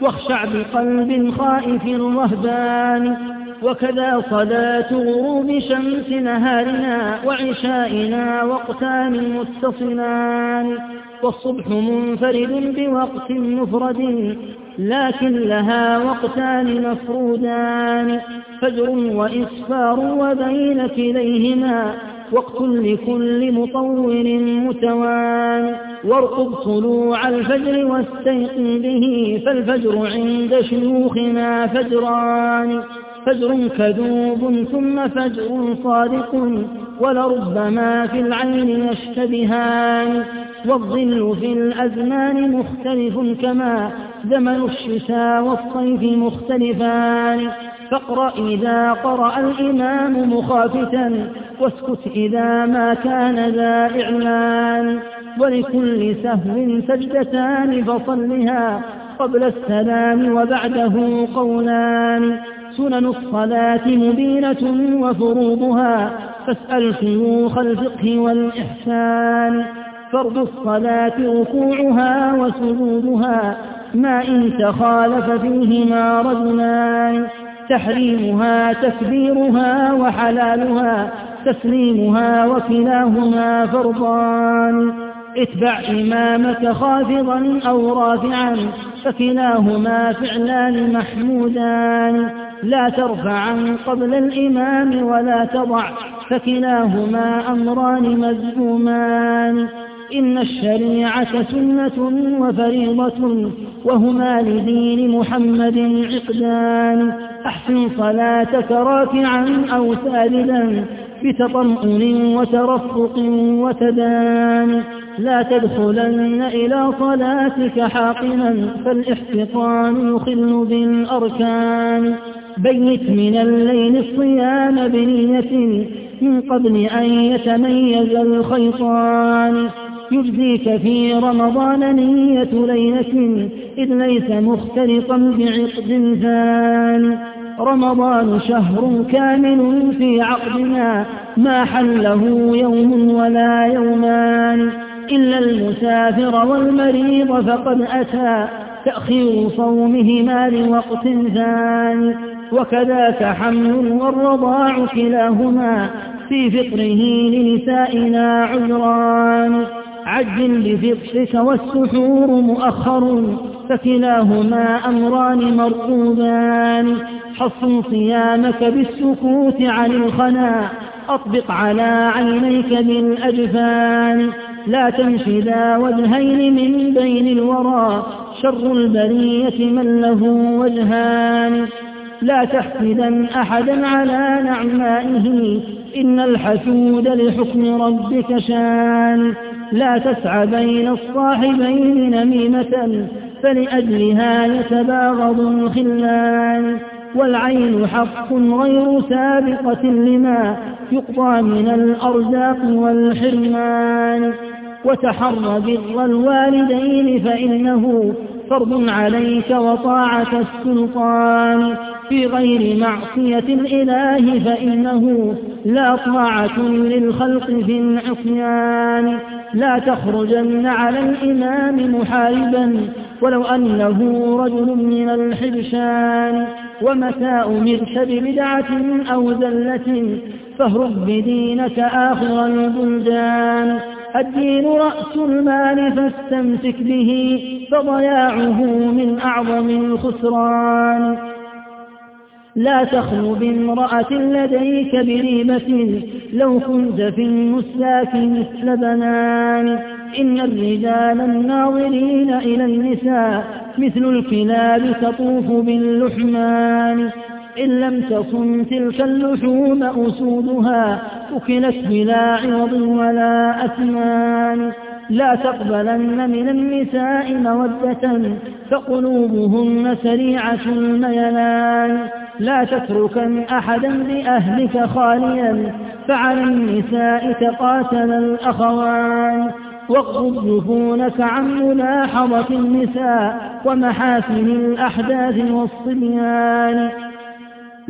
واخشع بقلب خائف رهبان. وكذا صلاة غروب شمس نهارنا وعشائنا وقتان متصلان. والصبح منفرد بوقت مفرد لكن لها وقتان مفرودان فجر وإسفار وبين كليهما وقت لكل مطور متوان. وارقب طلوع الفجر واستيقن به فالفجر عند شيوخنا فجران. فجر كذوب ثم فجر صادق ولربما في العين يشتبهان والظل في الأزمان مختلف كما زمن الشتاء والصيف مختلفان فاقرأ إذا قرأ الإمام مخافتا واسكت إذا ما كان ذا إعلان ولكل سهو سجدتان فصلها قبل السلام وبعده قولان سنن الصلاة مبينة وفروضها فاسأل شيوخ الفقه والإحسان. فرض الصلاة ركوعها وسجودها ما إن تخالف فيهما رجلان. تحريمها تكبيرها وحلالها تسليمها وكلاهما فرضان. اتبع إمامك خافضا أو رافعا فكلاهما فعلان محمودان. لا ترفعا قبل الإمام ولا تضع فكلاهما أمران مذمومان. إن الشريعة سنة وفريضة وهما لدين محمد عقدان. أحسن صلاتك راكعا أو ساجدا بتطمئن وترفق وتدان. لا تدخلن إلى صلاتك حاقنا فالاحتقان يخل بالأركان. بيت من الليل الصيام بنية من قبل أن يتميز الخيطان. يجزيك في رمضان نية ليلة إذ ليس مختلطا بعقد ثان. رمضان شهر كامل في عقدنا ما حله يوم ولا يومان. إلا المسافر والمريض فقد أتى تأخير صومهما لوقت ثاني وكذاك حمل والرضاع كلاهما في فطره لنسائنا عذران. عجل بفطرك والسحور مؤخر فكلاهما أمران مرقوبان حصن صيامك بالسكوت عن الخنا أطبق على عينيك بالأجفان. لا تمشي ذا وجهين من بين الورى شر البرية من له وجهان. لا تحسدا أحدا على نعمائه. إن الحسود لحكم ربك شان. لا تسعى بين الصاحبين نميمة فلأجلها يتباغض الخلان. والعين حق غير سابقة لما يقضى من الأرزاق والحرمان. وتحر بر الوالدين فإنه فرض عليك وطاعة السلطان في غير معصية الإله فإنه لا طاعة للخلق في العصيان. لا تخرجن على الإمام محاربا ولو أنه رجل من الحبشان. ومتى أمرت ببدعة أو زلة فاهرب بدينك آخر البلدان. الدين رأس المال فاستمسك به فضياعه من أعظم الخسران. لا تخلو بامرأة لديك بريبة لو كنت في النساك مثل بنان. إن الرجال الناظرين إلى النساء مثل الكلاب تطوف باللحمان. إن لم تصن تلك اللحوم أسودها أكلت بلا عوض ولا أثمان لا تقبلن من النساء مودة فقلوبهن سريعة الميلان لا تتركن أحدا بأهلك خاليا فعلى النساء تقاتل الأخوان واغضب جفونك عن ملاحظة النساء ومحاسن الأحداث والصبيان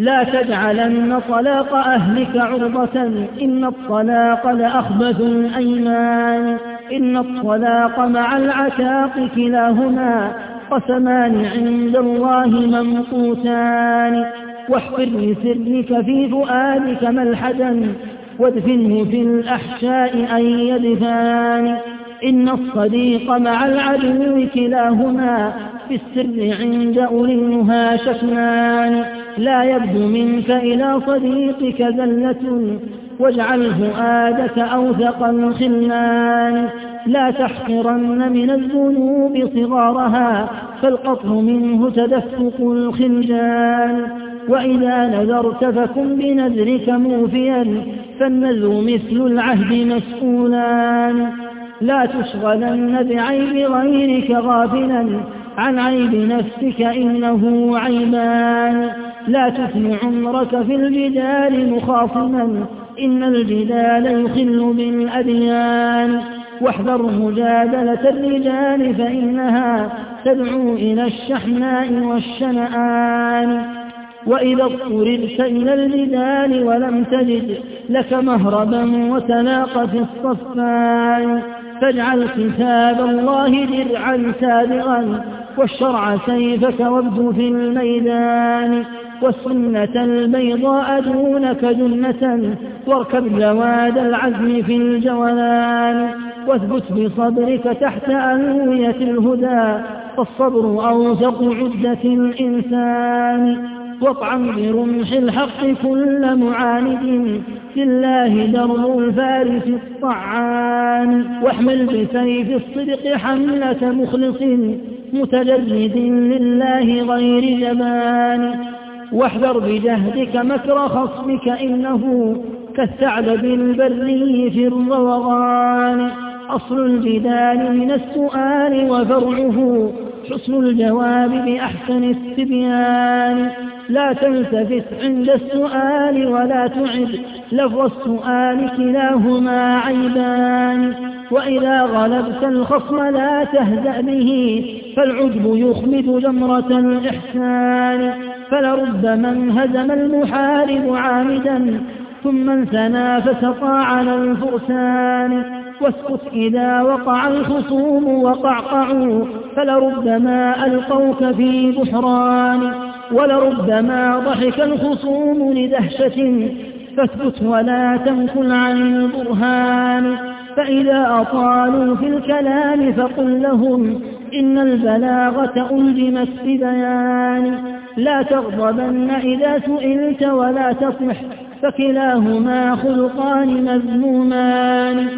لا تجعلن طلاق أهلك عرضة. إن الطلاق لأخبث الأيمان إن الطلاق مع العتاق كلاهما. قسمان عند الله ممقوتان واحفر لسرك في فؤادك ملحدا. وادفنه في الأحشاء أن يدفان. إن الصديق مع العدو كلاهما في السر عند أولي النهى شكنان لا يبدو منك إلى صديقك زلة واجعل فؤادك أوثق الخلان لا تحقرن من الذنوب صغارها فالقطر منه تدفق الخلجان. وإذا نذرت فكن بنذرك موفيا فالنذر مثل العهد مسؤولان. لا تشغلن بعيب غيرك غافلا عن عيب نفسك إنه عيبان. لا تثن عمرك في الجدال مخاصما إن الجدال يخل بالأديان. واحذر مجادلة الرجال فإنها تدعو إلى الشحناء والشنآن. وإذا اضطررت إلى الجدال ولم تجد لك مهربا وتلاق في الصفان. فاجعل كتاب الله درعا سابغا والشرع سيفك وابد في الميدان والسنة البيضاء دونك جنة واركب جواد العزم في الجولان واثبت بصبرك تحت ألوية الهدى فالصبر أوثق عدة الإنسان. واطعم برمح الحق كل معاند لله درب الفارس الطعان واحمل بسيف الصدق حملة مخلص متجرد لله غير جبان. واحذر بجهدك مكر خصمك إنه كالثعلب البري في الروغان. أصل الجدال من السؤال وفرعه حسن الجواب بأحسن التبيان. لا تلتفت عند السؤال ولا تعد لفظ السؤال كلاهما عيبان. وإذا غلبت الخصم لا تهزأ به فالعجب يخمد جمرة الإحسان. فلربما انهزم المحارب عامدا ثم انثنى فسطاعن الفرسان. واسكت إذا وقع الخصوم وقعقعوا فلربما ألقوك في بحران ولربما ضحك الخصوم لدهشة فاثبت ولا تنكل عن البرهان. فإذا أطالوا في الكلام فقل لهم إن البلاغة ألزمت ببيان لا تغضبن إذا سئلت ولا تصح فكلاهما خلقان مذمومان.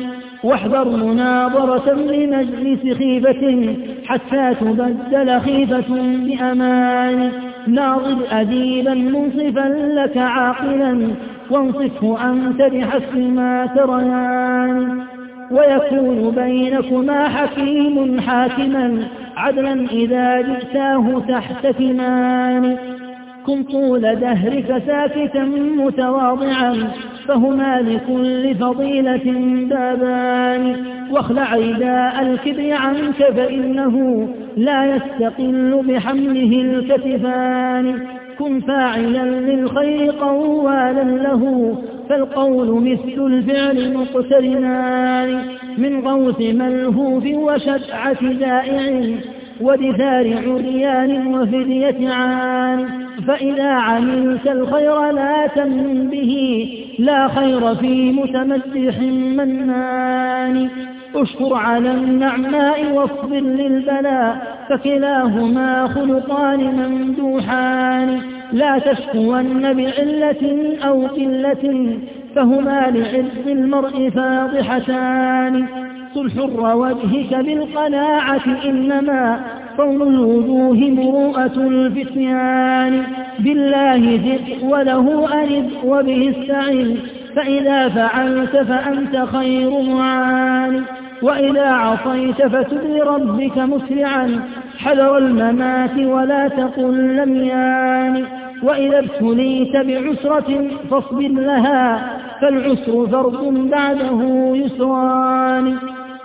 واحذر مناظرة لمجلس خيفة حتى تبدل خيفة بأمان. ناظر أديبا منصفا لك عاقلا وانصفه أنت بحسب ما تريان. ويكون بينكما حكيم حاكما عدلا إذا جئتاه تحتكمان كن طول دهرك ساكتا متواضعا فهما لكل فضيلة بابان واخلع رداء الكبر عنك فإنه لا يستقل بحمله الكتفان كن فاعلا للخير قوالا له فالقول مثل الفعل مقترنان من غوث ملهوف وشجعة دائع ودثار عريان وفدية عان. فإذا عملت الخير لا تمن به لا خير في متمسح منان. اشكر على النعماء واصبر للبلاء فكلاهما خلقان ممدوحان. لا تشكون بعلة أو قلة فهما لعز المرء فاضحتان. صلح وجهك بالقناعة إنما صون الوجوه مروءة الفتيان. بالله ثق وله أرد وبه استعن فإذا فعلت فأنت خير معان. وإذا عصيت فتب لربك مسرعا حذر الممات ولا تقل لم يان. وإذا ابتليت بعسرة فاصبر لها فالعسر فرض بعده يسران.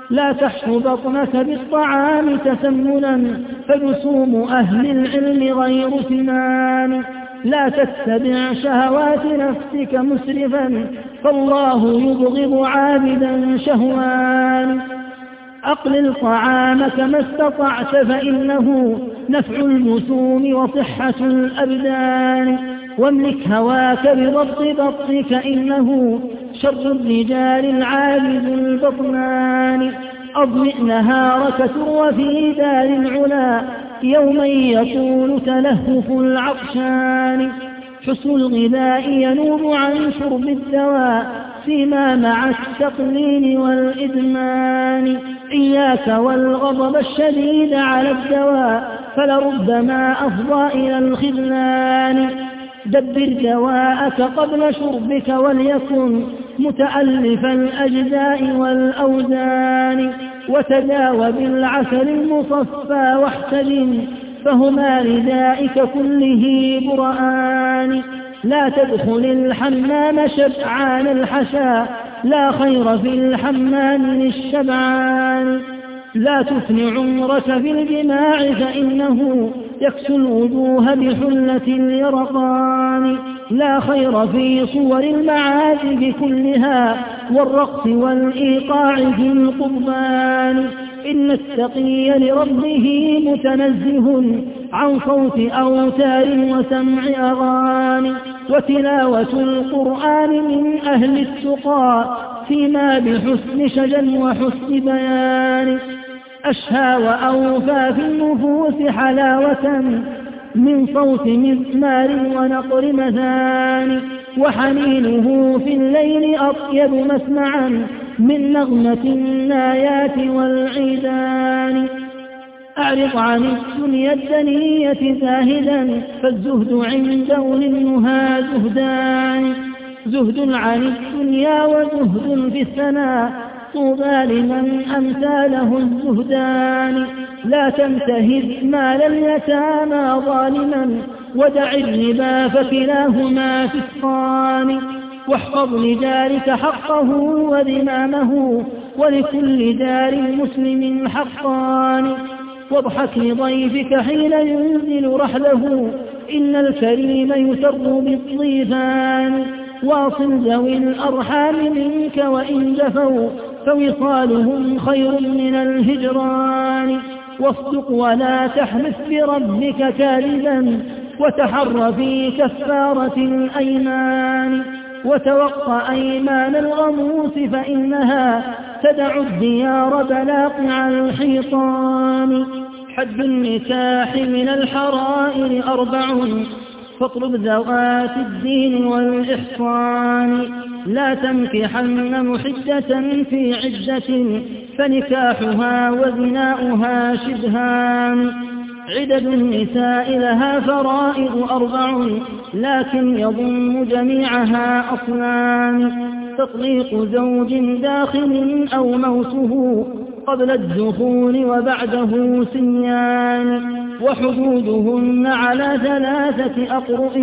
لا تحش بطنك بالطعام تسمنا فجسوم أهل العلم غير سنان. لا تتبع شهوات نفسك مسرفا فالله يبغض عابدا شهوان. أقلل طعامك ما استطعت فإنه نفع الجسوم وصحة الأبدان. واملك هواك بضبط بطنك إنه شر الرجال العاجز البطنان. أضمئ نهارك تروى في دار العلا. يوما يطول تلهف العطشان. حسن الغذاء ينوب عن شرب الدواء. فيما مع التقليل والإدمان. إياك والغضب الشديد على الدواء. فلربما أفضى إلى الخذلان. دبر دواءك قبل شربك وليكن. متألف الأجزاء والأوزان وتداوى بالعسل المصفى واحتجم فهما لدائك كله برآن. لا تدخل الحمام شبعان الحشا لا خير في الحمام للشبعان. لا تفن عمرك في الجماع فإنه يكسو الوجوه بحلة اليرقان. لا خير في صور المعازف كلها والرقص والإيقاع في القربان. إن التقي لربه متنزه عن صوت أوتار وسمع أغاني وتلاوة القرآن من أهل التقى فيما بحسن شجا وحسن بيان. أشهى وأوفى في النفوس حلاوة من صوت مزمار ونقر مثاني وحنينه في الليل أطيب مسمعا من نغمة النايات والعيدان. أعرض عن الدنيا الدنية زاهدا فالزهد عنده للنهى زهدان. زهد عن الدنيا وزهد في الثناء طوبى لمن أمثى له الزهدان. لا تنتهز مال اليتامى ظالما ودع الربا فكلاهما فسقان واحفظ لجارك حقه وذمامه ولكل جار مسلم حقان. واضحك لضيفك حين ينزل رحله. إن الكريم يسر بالضيفان. واصل ذوي الأرحام منك وإن جفوا فوصالهم خير من الهجران. واصدق ولا تحلف بربك كاذبا وتحر في كفارة الأيمان. وتوق أيمان الغموس فإنها تدع الديار بلاقع الحيطان. حد النكاح من الحرائر أربع فاطلب ذوات الدين والإحصان. لا تنكحن محجة في عدة فنكاحها وزناؤها شبهان. عدد النساء لها فرائض أربع لكن يضم جميعها أصلان تطليق زوج داخل أو موته قبل الدخول وبعده سنيان وحدودهن على ثلاثة أقرؤ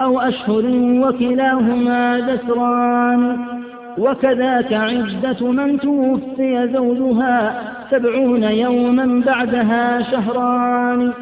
أو أشهر وكلاهما دسران. وكذاك عدة من توفي زوجها سبعون يوما بعدها شهران.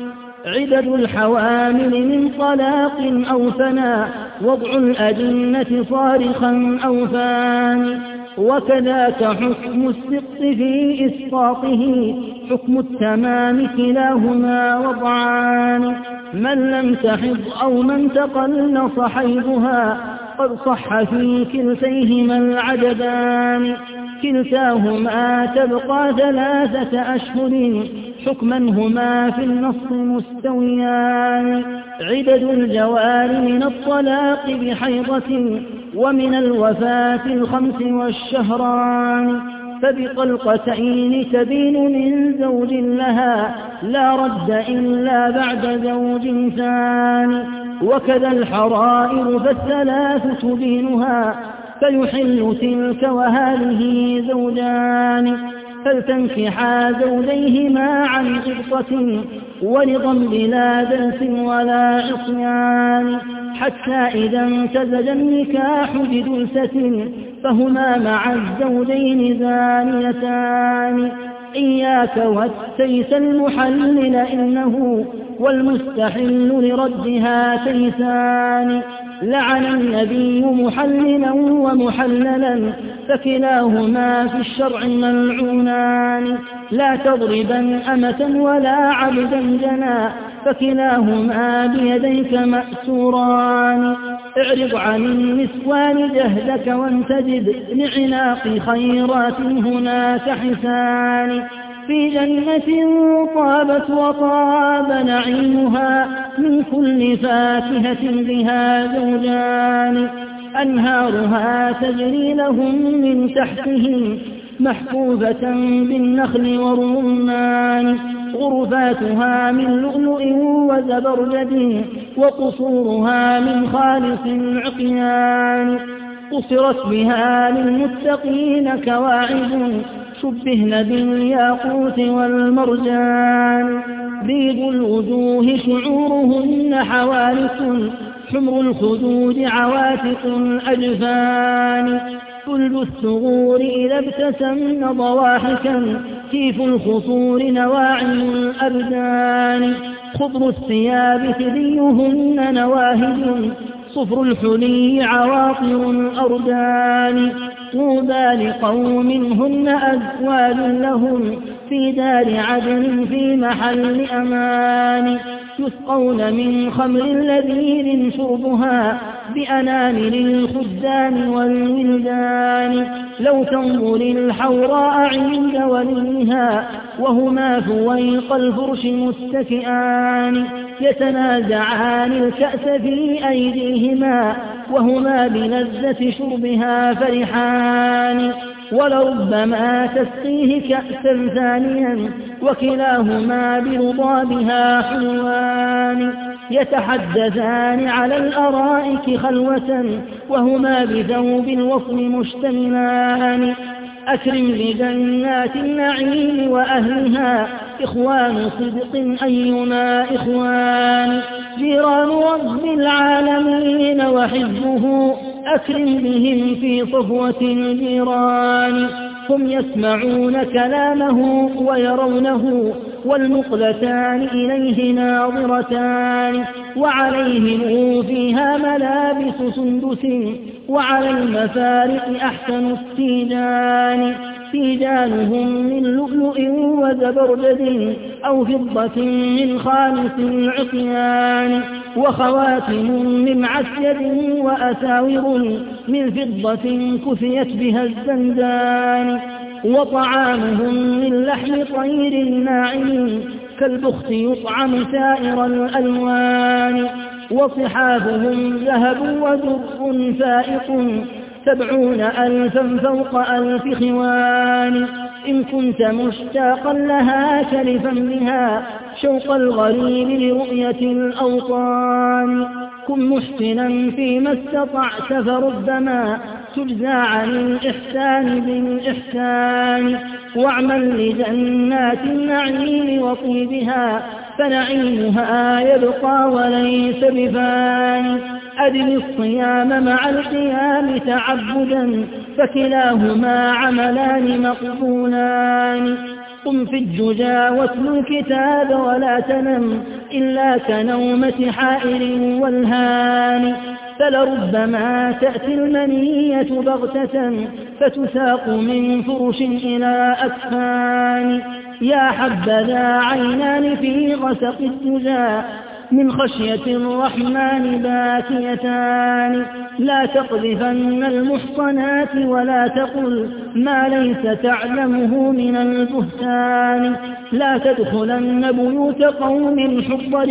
عدد الحوامل من طلاق أو ثناء وضع الأجنة صارخا أو فان وكذاك حكم السقط في إسقاطه حكم التمام كلاهما وضعان. من لم تحض أو من تقلص حيضها قد صح في كلتيهما العددان كلتاهما تبقى ثلاثة أشهر حكما هما في النص مستويان. عدد الجوار من الطلاق بحيضة ومن الوفاة الخمس والشهران. فبطلقتين تبين من زوج لها لا رد إلا بعد زوج ثاني وكذا الحرائر فالثلاث تبينها فيحل تلك وهذه زوجان. فلتنكحا زوجيهما عن غبطة ورضا بلا دنس ولا عصيان حتى إذا امتزج النكاح بدلسة فهما مع الزوجين زانيتان. إياك والتيس المحلل إنه والمستحل لردها تيسان. لعن النبي محللا ومحللا فكلاهما في الشرع ملعونان. لا تضربا أمة ولا عبدا جنا فكلاهما بيديك مأسوران. اعرض عن النسوان جهدك وانتجد لعناق خيرات هناك حسان. في جنة طابت وطاب نعيمها من كل فاكهة بها زوجان. أنهارها تجري لهم من تحتهم محفوفة بالنخل والرمان. غرفاتها من لؤلؤ وزبرجد وقصورها من خالص العقيان قصرت بها للمتقين كواعد شبهن بالياقوت والمرجان بيض الوجوه شعورهن حوالث حمر الخدود عواتق الأجفان. كل الثغور إذا ابتسمن ضواحكا كيف الخصور نواعم الأبدان. خضر الثياب ثديهن نواهج صفر الحلي عواطر الأردان. طوبى لقوم هن أزواج لهم في دار عدن في محل أمان يسقون من خمر لذيذ شربها بأنامل الخدام والولدان لو تنظر الحوراء عند وليها وهما فويق الفرش متكئان. يتنازعان الكأس في أيديهما وهما بلذة شربها فرحان. ولربما تسقيه كأسا ثانيا وكلاهما برضابها حلوان يتحدثان على الأرائك خلوة وهما بثوب الوصل مشتملان. أكرم لجنات النعيم وأهلها إخوان صدق أيما إخوان. جيران رب العالمين وحزبه أكرم بهم في صفوة الجيران. هم يسمعون كلامه ويرونه والمقلتان إليه ناظرتان. وعليهم فيها ملابس سندس وعلى المفارق أحسن السيدان. سيدانهم من لؤلؤ وزبرجد أو فضة من خالص العصيان وخواتم من عسيد وأساور من فضة كفيت بها الزندان وطعامهم من لحم طير ناعم كالبخت يطعم سائر الألوان وصحافهم ذهب ودر فائق سبعون ألفا فوق ألف خوان. إن كنت مشتاقا لها كلفا بها شوق الغريب لرؤية الأوطان. كن محسنا فيما استطعت فربما تجزى عن الإحسان بالإحسان. واعمل لجنات النعيم وطيبها فنعيمها يبقى وليس بفان أدم الصيام مع القيام تعبدا فكلاهما عملان مقبولان. قم في الججا واتل الكتاب ولا تنم إلا كنومة حائر والهان. فلربما تأتي المنية بغتة فتساق من فرش إلى أكفان يا حبذا عينان في غسق الدجا من خشية الرحمن باكيتان. لا تقذفن المحصنات ولا تقل ما ليس تعلمه من البهتان. لا تدخلن بيوت قوم حضر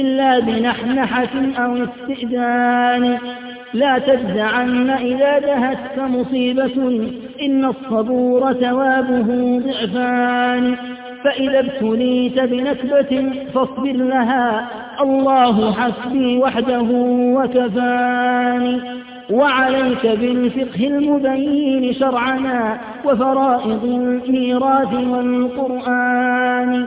إلا بنحنحة أو استئذان. لا تجزعن إذا دهتك مصيبة إن الصبور ثوابه ضعفان. فإذا ابتليت بنكبة فاصبر لها. الله حسبي وحده وكفاني. وعليك بالفقه المبين شرعنا وفرائض الميراث والقرآن.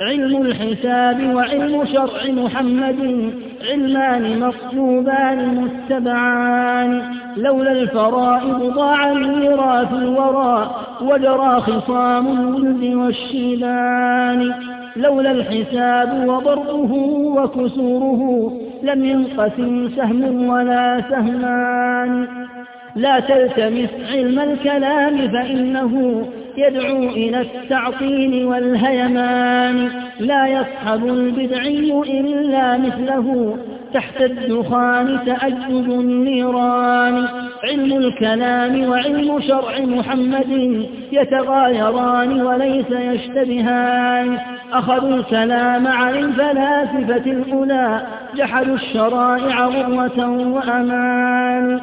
علم الحساب وعلم شرع محمد علمان مطلوبان متبعان. لولا الفرائض ضاع الميراث الورى وجرى خصام الولد والشيبان. لولا الحساب وضربه وكسوره لم ينقسم سهم ولا سهمان. لا تلتمس علم الكلام فإنه يدعو إلى التعطيل والهيمان. لا يصحب البدعي إلا مثله. تحت الدخان تأجج النيران. علم الكلام وعلم شرع محمد يتغايران وليس يشتبهان. أخذوا الكلام عن الفلاسفة الأولى. جحدوا الشرائع غرة وأمان.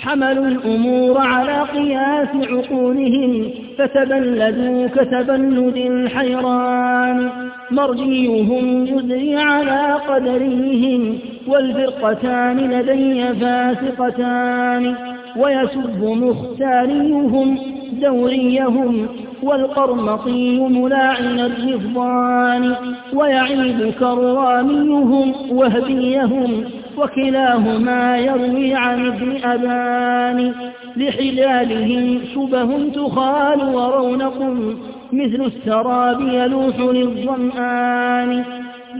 حملوا الأمور على قياس عقولهم فتبلدوا كتبلد الحيران مرجيهم يدري على قدرهم والفرقتان لدي فاسقتان. ويسب مختاريهم دوريهم والقرمطي ملاعن الرفضان. ويعيب كراميهم وهبيهم وكلاهما يروي عن ابن أبان لحلالهم شبه تخال ورونق مثل السراب يلوح للظمآن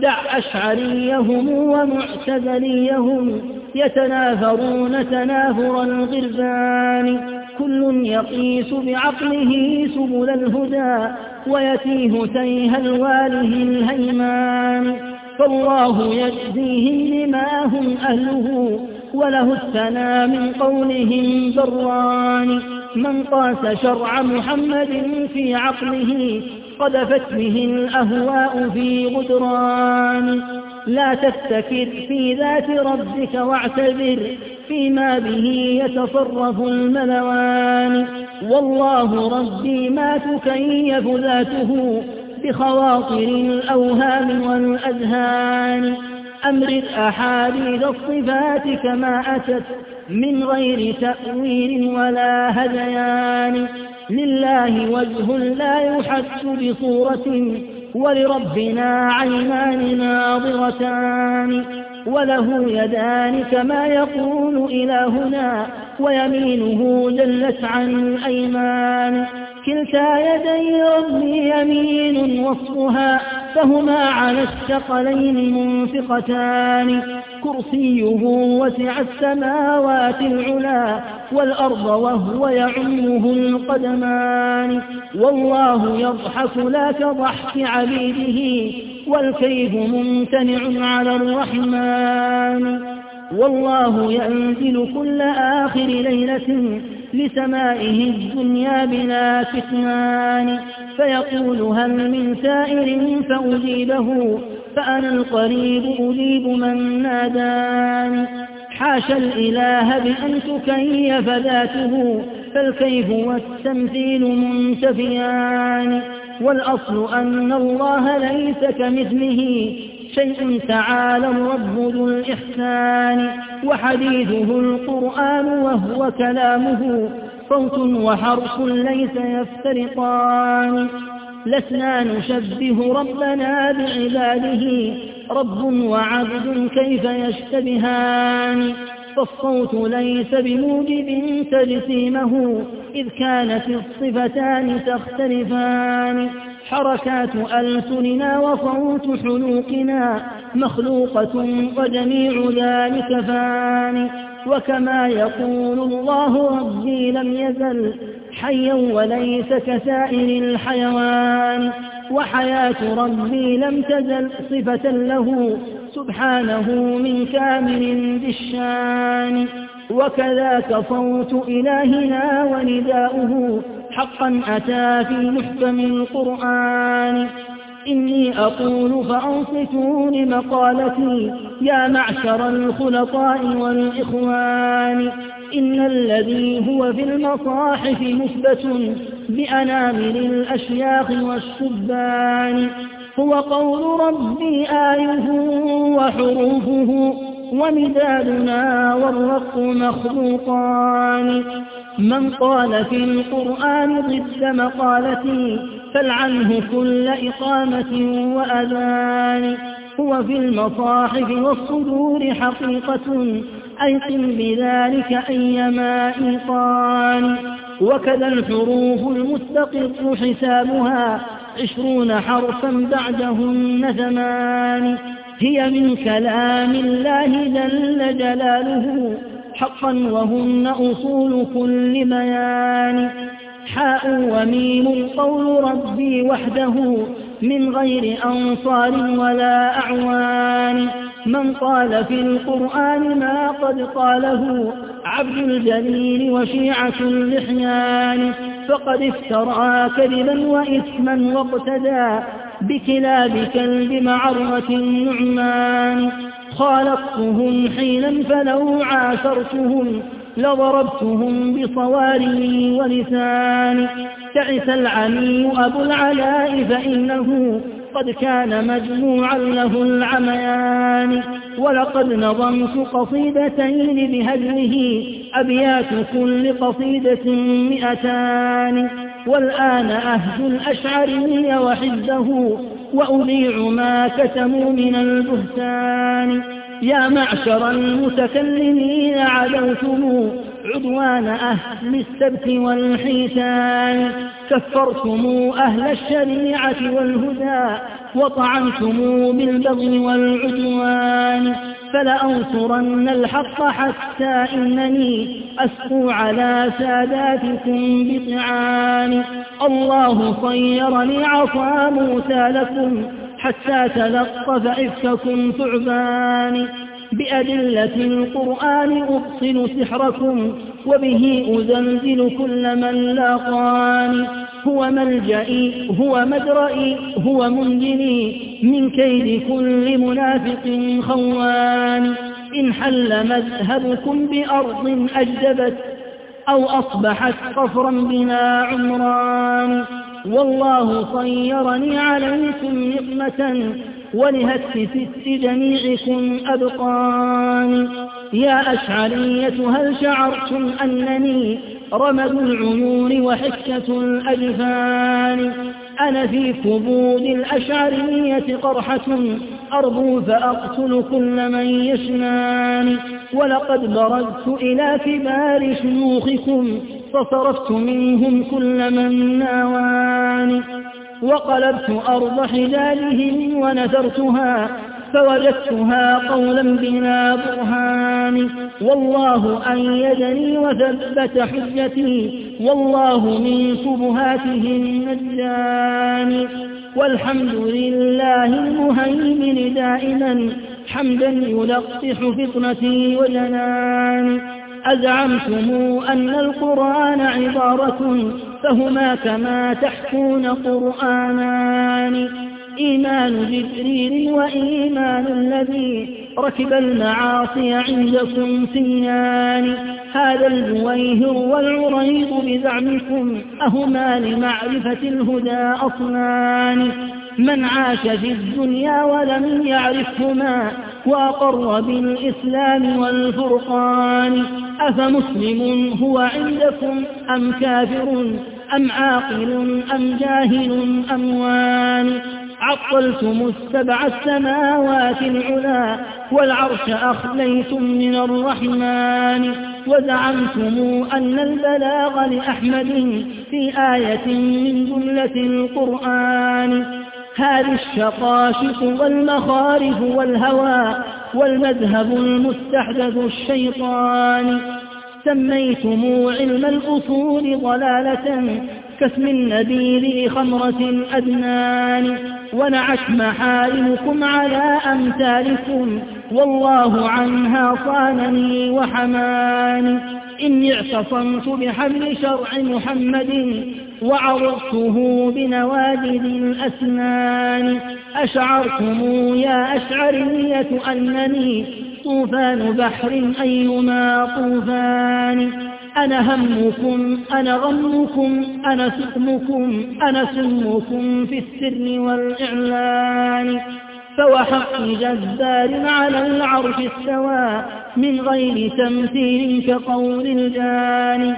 دع أشعريهم ومعتزليهم يتنافرون تنافر الغربان كل يقيس بعقله سبل الهدى ويتيه تيه الواله الهيمان فالله يجزيهم لما هم أهله وله الثنى من قولهم بران من قاس شرع محمد في عقله قذفت به الأهواء في غدران. لا تفتكر في ذات ربك واعتبر فيما به يتصرف الملوان. والله ربي ما تكيف ذاته بخواطر الأوهام والأذهان. أمر أحاديث الصفات كما أتت من غير تأويل ولا هذيان لله وجه لا يحد بصورة ولربنا عينان ناظرتان. وله يدان كما يقول إلهنا ويمينه جلت عن الأيمان. كلتا يدي ربي يمين وصفها فهما على الثقلين منفقتان. كرسيه وسع السماوات العلا والأرض وهو يعمه القدمان. والله يضحك لا كضحك عبيده والكيف ممتنع على الرحمن. والله ينزل كل آخر ليلة لسمائه الدنيا بلا كتمان فيقول هل من سائر فأجيبه فأنا القريب أجيب من ناداني حاشا الإله بأن تكيف ذاته فالكيف والتمثيل منتفيان. والأصل أن الله ليس كمثله شيء تعالى الرب ذو الإحسان وحديثه القرآن وهو كلامه صوت وحرف ليس يفترقان. لسنا نشبه ربنا بعباده رب وعبد كيف يشتبهان؟ فالصوت ليس بموجب تجسيمه إذ كانت الصفتان تختلفان. حركات ألسننا وصوت حلوقنا مخلوقة وجميع ذلك فان. وكما يقول الله ربي لم يزل حيا وليس كسائر الحيوان. وحياة ربي لم تزل صفة له سبحانه من كامل بالشان. وكذاك صوت إلهنا ونداؤه حقا أتى في محكم القرآن. إني أقول فأنصتوا لمقالتي يا معشر الخلطاء والإخوان. إن الذي هو في المصاحف مثبت بأنامل الأشياخ والشبان. هو قول ربي آيه وحروفه ومدادنا والرق مخلوقان من قال في القرآن ضد مقالتي فالعنه كل إقامة وأذان. هو في المصاحف والصدور حقيقة أيقن بذلك أيما إيقان وكذا الحروف المستقر حسابها عشرون حرفا بعدهن ثمان هي من كلام الله جل جلاله. حقا وهن أصول كل بيان حاء وميم قول ربي وحده من غير أنصار ولا أعوان. من قال في القرآن ما قد قاله عبد الجليل وشيعة اللحيان. فقد افترى كذبا وإثما واقتدى بكلاب كلب معرة النعمان. خالطتهم حينا فلو عاشرتهم لضربتهم بصواري ولساني. تعس العمي أبو العلاء فإنه قد كان مجموعا له العميان. ولقد نظمت قصيدتين بهجره أبيات كل قصيدة مئتان. والآن أهد الأشعري وحزه وأذيع ما كتموا من البهتان. يا معشر المتكلمين عدوتم عدوان أهل السبت والحيتان. كفرتم أهل الشريعة والهدى وطعنتم بالبغي والعدوان. فلأنصرن الحق حتى إنني أسقو على ساداتكم بطعان. الله صيرني عصا موسى لكم حتى تلقف إفككم ثعبان. بأدلة القرآن أبصل سحركم وبه أزلزل كل من لاقاني هو ملجئي هو مدرئي هو منجني من كيد كل منافق خوان. إن حل مذهبكم بأرض أجدبت أو أصبحت قفرا بنا عمران. والله صيرني عليكم نقمة ولهتف ست جميعكم أبقان. يا أشعرية هل شعرتم أنني رمد العيون وحكة الأجفان؟ أنا في كبود الأشعرية قرحة أرضو فأقتل كل من يشنان. ولقد بردت إلى كبار شيوخكم فصرفت منهم كل من ناوان. وقلبت أرض حجالهم ونثرتها فوجدتها قولا بلا برهان. والله أيدني وثبت حجتي والله من شبهاتهم نجاني والحمد لله المهيمن دائما حمدا يلقح فطنتي وجناني أزعمتم أن القرآن عبارة فهما كما تحكون قرآنان إيمان جبريل وإيمان الذي ركب المعاصي عندكم سيان هذا الجويهر والعريض بزعمكم أهما لمعرفة الهدى أصنان. من عاش في الدنيا ولم يعرفهما وأقر بالإسلام والفرقان. أفمسلم هو عندكم أم كافر أم عاقل أم جاهل أم وان؟ عطلتم السبع السماوات العلا والعرش أخليتم من الرحمن وزعمتم أن البلاغ لأحمد في آية من جملة القرآن. هذه الشقاشق والمخارف والهوى والمذهب المستحدث الشيطان. سميتم علم الأصول ضلالة كاسم النبيل خمرة أدنان ونعت محارمكم على أمثالكم والله عنها صانني وحماني. إني اعتصمت بحبل شرع محمد وعرضته بنوادد الأسنان. أشعرتم يا أشعرية أنني طوفان بحر أيما طوفان. أنا همكم أنا غمكم أنا سقمكم أنا سمكم في السر والإعلان. فوحق جزار على العرش استوى من غير تمثيل كقول الجاني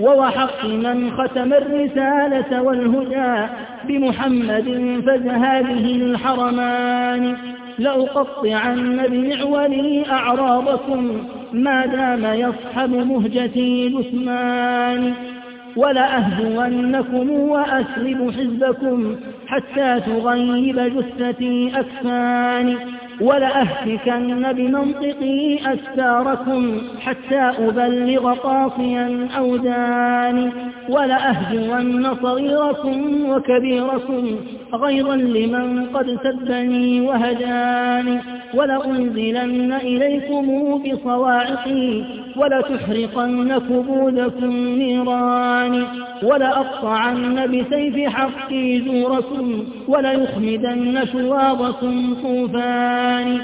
ووحق من ختم الرسالة والهدى بمحمد فذهابه الحرمان. لأقطعن بمعولي أعراضكم ما دام يصحب مهجتي جثمان ولأهدونكم وأسلب حزبكم حتى تغيب جثتي أكفاني ولأهتكن بمنطقي أستاركم حتى أبلغ قاصيا أوداني ولأهجون صغيركم وكبيركم غيظا لمن قد سبني وهجاني ولأنزلن إليكم بصواعق ولتحرقن كبودكم نيران ولأقطعن بسيف حقي زوركم وليخمدن شواظكم طوفان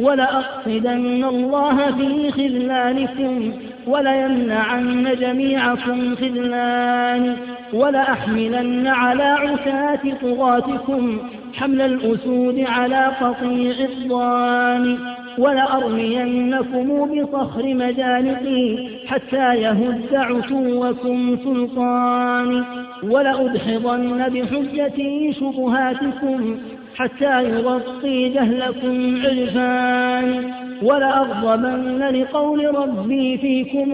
ولأقصدن الله في خذلانكم وليمنعن جميعكم خذلان ولأحملن على عتاة طغاتكم حمل الأسود على قطيع الضان ولأرمينكم بصخر مجانقي حتى يهد عتوكم سلطان ولأدحضن بحجتي شبهاتكم حتى يغطي جهلكم عرفان. ولأغضبن لقول ربي فيكم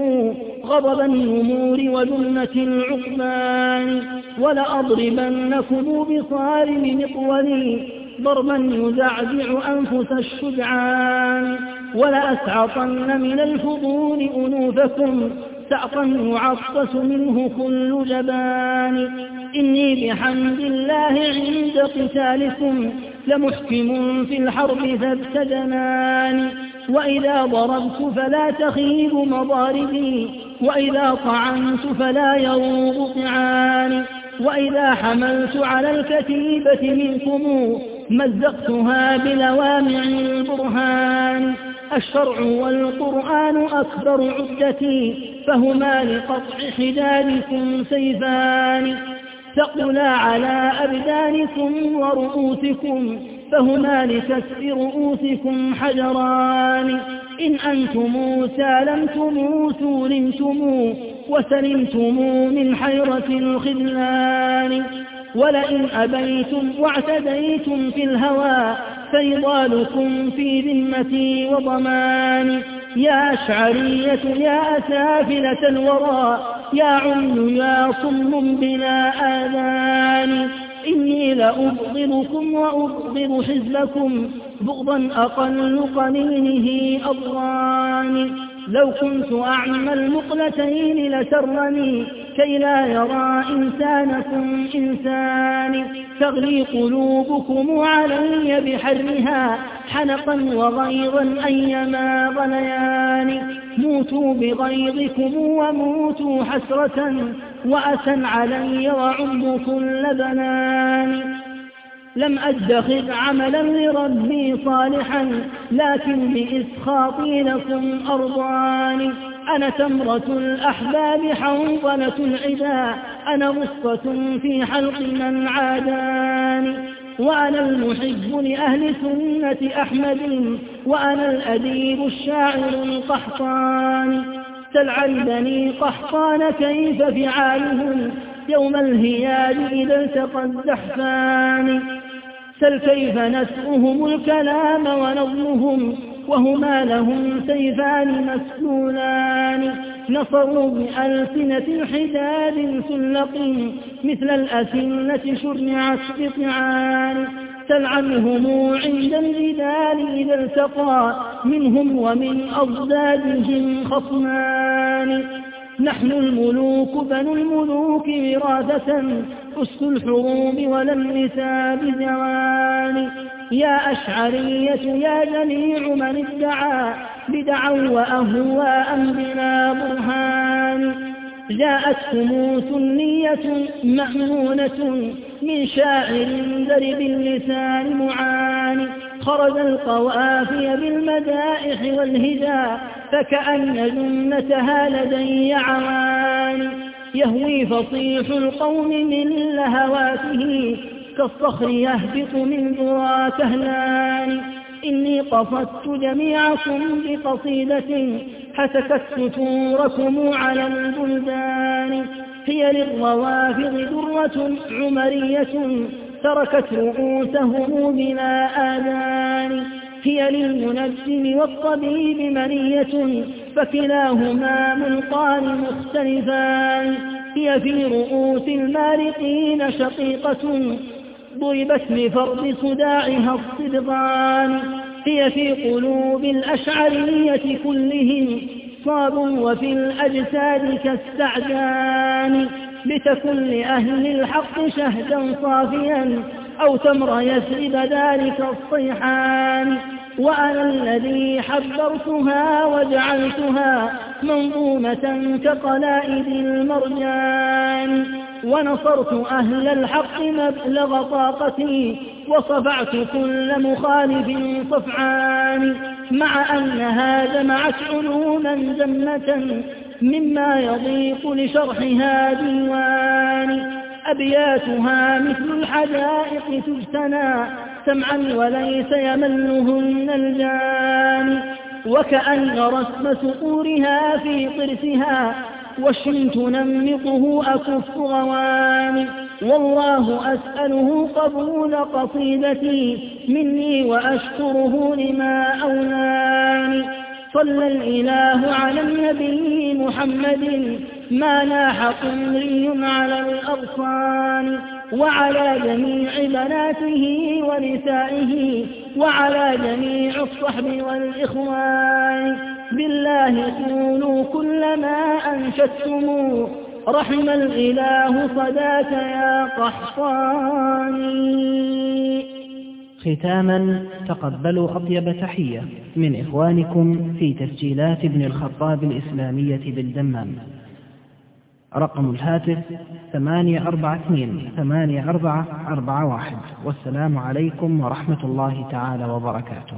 غضب النمور وجنة العقبان. ولأضربنكم بصارم مقولي ضربا يزعزع أنفس الشجعان. ولأسعطن من الفضول أنوفكم سعطا يعطس منه كل جبان. إني بحمد الله عند قتالكم لمحكم في الحرب ذبت جنان. وإذا ضربت فلا تخيب مضاربي. وإذا طعنت فلا يروض طعاني وإذا حملت على الكتيبة منكم مزقتها بلوامع البرهان. الشرع والقرآن أكبر عدتي. فهما لقطع حجابكم سيفان ثقلا على أبدانكم ورؤوسكم فهما لكسر رؤوسكم حجران إن أنتم سالمتم سولمتم وسلمتم من حيرة الخذلان ولئن أبيتم واعتديتم في الهوى فيضالكم في ذمتي وضماني يا أشعرية يا أسافلة الورى يا عم يا صم بلا آذان. إني لأبغضكم وأبغض حزبكم بغضا أقل قليله أضران لو كنت أعمى المقلتين لسرني كي لا يرى إنسانكم إنسان. تغلي قلوبكم علي بحرها حنقا وغيظا أيما ظليان موتوا بغيظكم وموتوا حسرة وأسا علي وعم كل بنان. لم أدخر عملا لربي صالحا لكن بإسخاطي لكم أرضاني أنا تمرة الأحباب حنظلة العدا أنا غصة في حلق من عاداني وأنا المحب لأهل سنة أحمد وأنا الأديب الشاعر القحطاني سل بني قحطان كيف فعالهم؟ يوم الهياج إذا التقى الزحفان. سل كيف نسؤهم الكلام ونظمهم وهما لهم سيفان مسلولان نصروا بألسنة حداد سلق مثل الأسنة شرعت بطعان سل عنهم عند الجدال إذا التقى منهم ومن أضدادهم خصمان. نحن الملوك بنو الملوك وراثة أس الحروب ولا النساء بزوان يا أشعرية يا جميع من ادعى بدعا وأهواء بلا برهان. جاءتكم سنية مأمونة من شاعر درب اللسان معاني. خرج القوافي بالمدائح والهجاء فكأن جنتها لدي عواني يهوي فصيح القوم من لهواته كالصخر يهبط من ذرى كهلان إني قصدت جميعكم بقصيدة حسكت ستوركم على البلدان. هي للروافض درة عمرية تركت رؤوسهم بلا آذان هي للمنجم والطبيب منية فكلاهما ملقان مختلفان. هي في رؤوس المارقين شقيقة ضربت لفرض صداعها الصدغان. هي في قلوب الأشعرية كلهم صاب وفي الأجساد كالسعدان لتكن لأهل الحق شهدا صافيا أو تمر يسرب ذلك الصيحان. وأنا الذي حبرتها وجعلتها منظومة كقلائد المرجان. ونصرت أهل الحق مبلغ طاقتي وصفعت كل مخالف صفعان. مع أنها جمعت علوما جمة مما يضيق لشرحها ديوان أبياتها مثل الحدائق تجتنى سمعا وليس يملهن الجان. وكأن رسم سطورها في طرسها وشم تنمقه أكف غوان. والله أسأله قبول قصيدتي مني وأشكره لما أولاني. صلى الإله على النبي محمد ما ناح قمري على الأغصان وعلى جميع بناته ونسائه وعلى جميع الصحب والإخوان. بالله قولوا كل ما أنشدتم رحم الإله صداك يا قحطاني. ختاما تقبلوا أطيب تحية من إخوانكم في تسجيلات ابن الخطاب الإسلامية بالدمام. رقم الهاتف ثمانية أربعة اثنين ثمانية أربعة أربعة واحد. والسلام عليكم ورحمة الله تعالى وبركاته.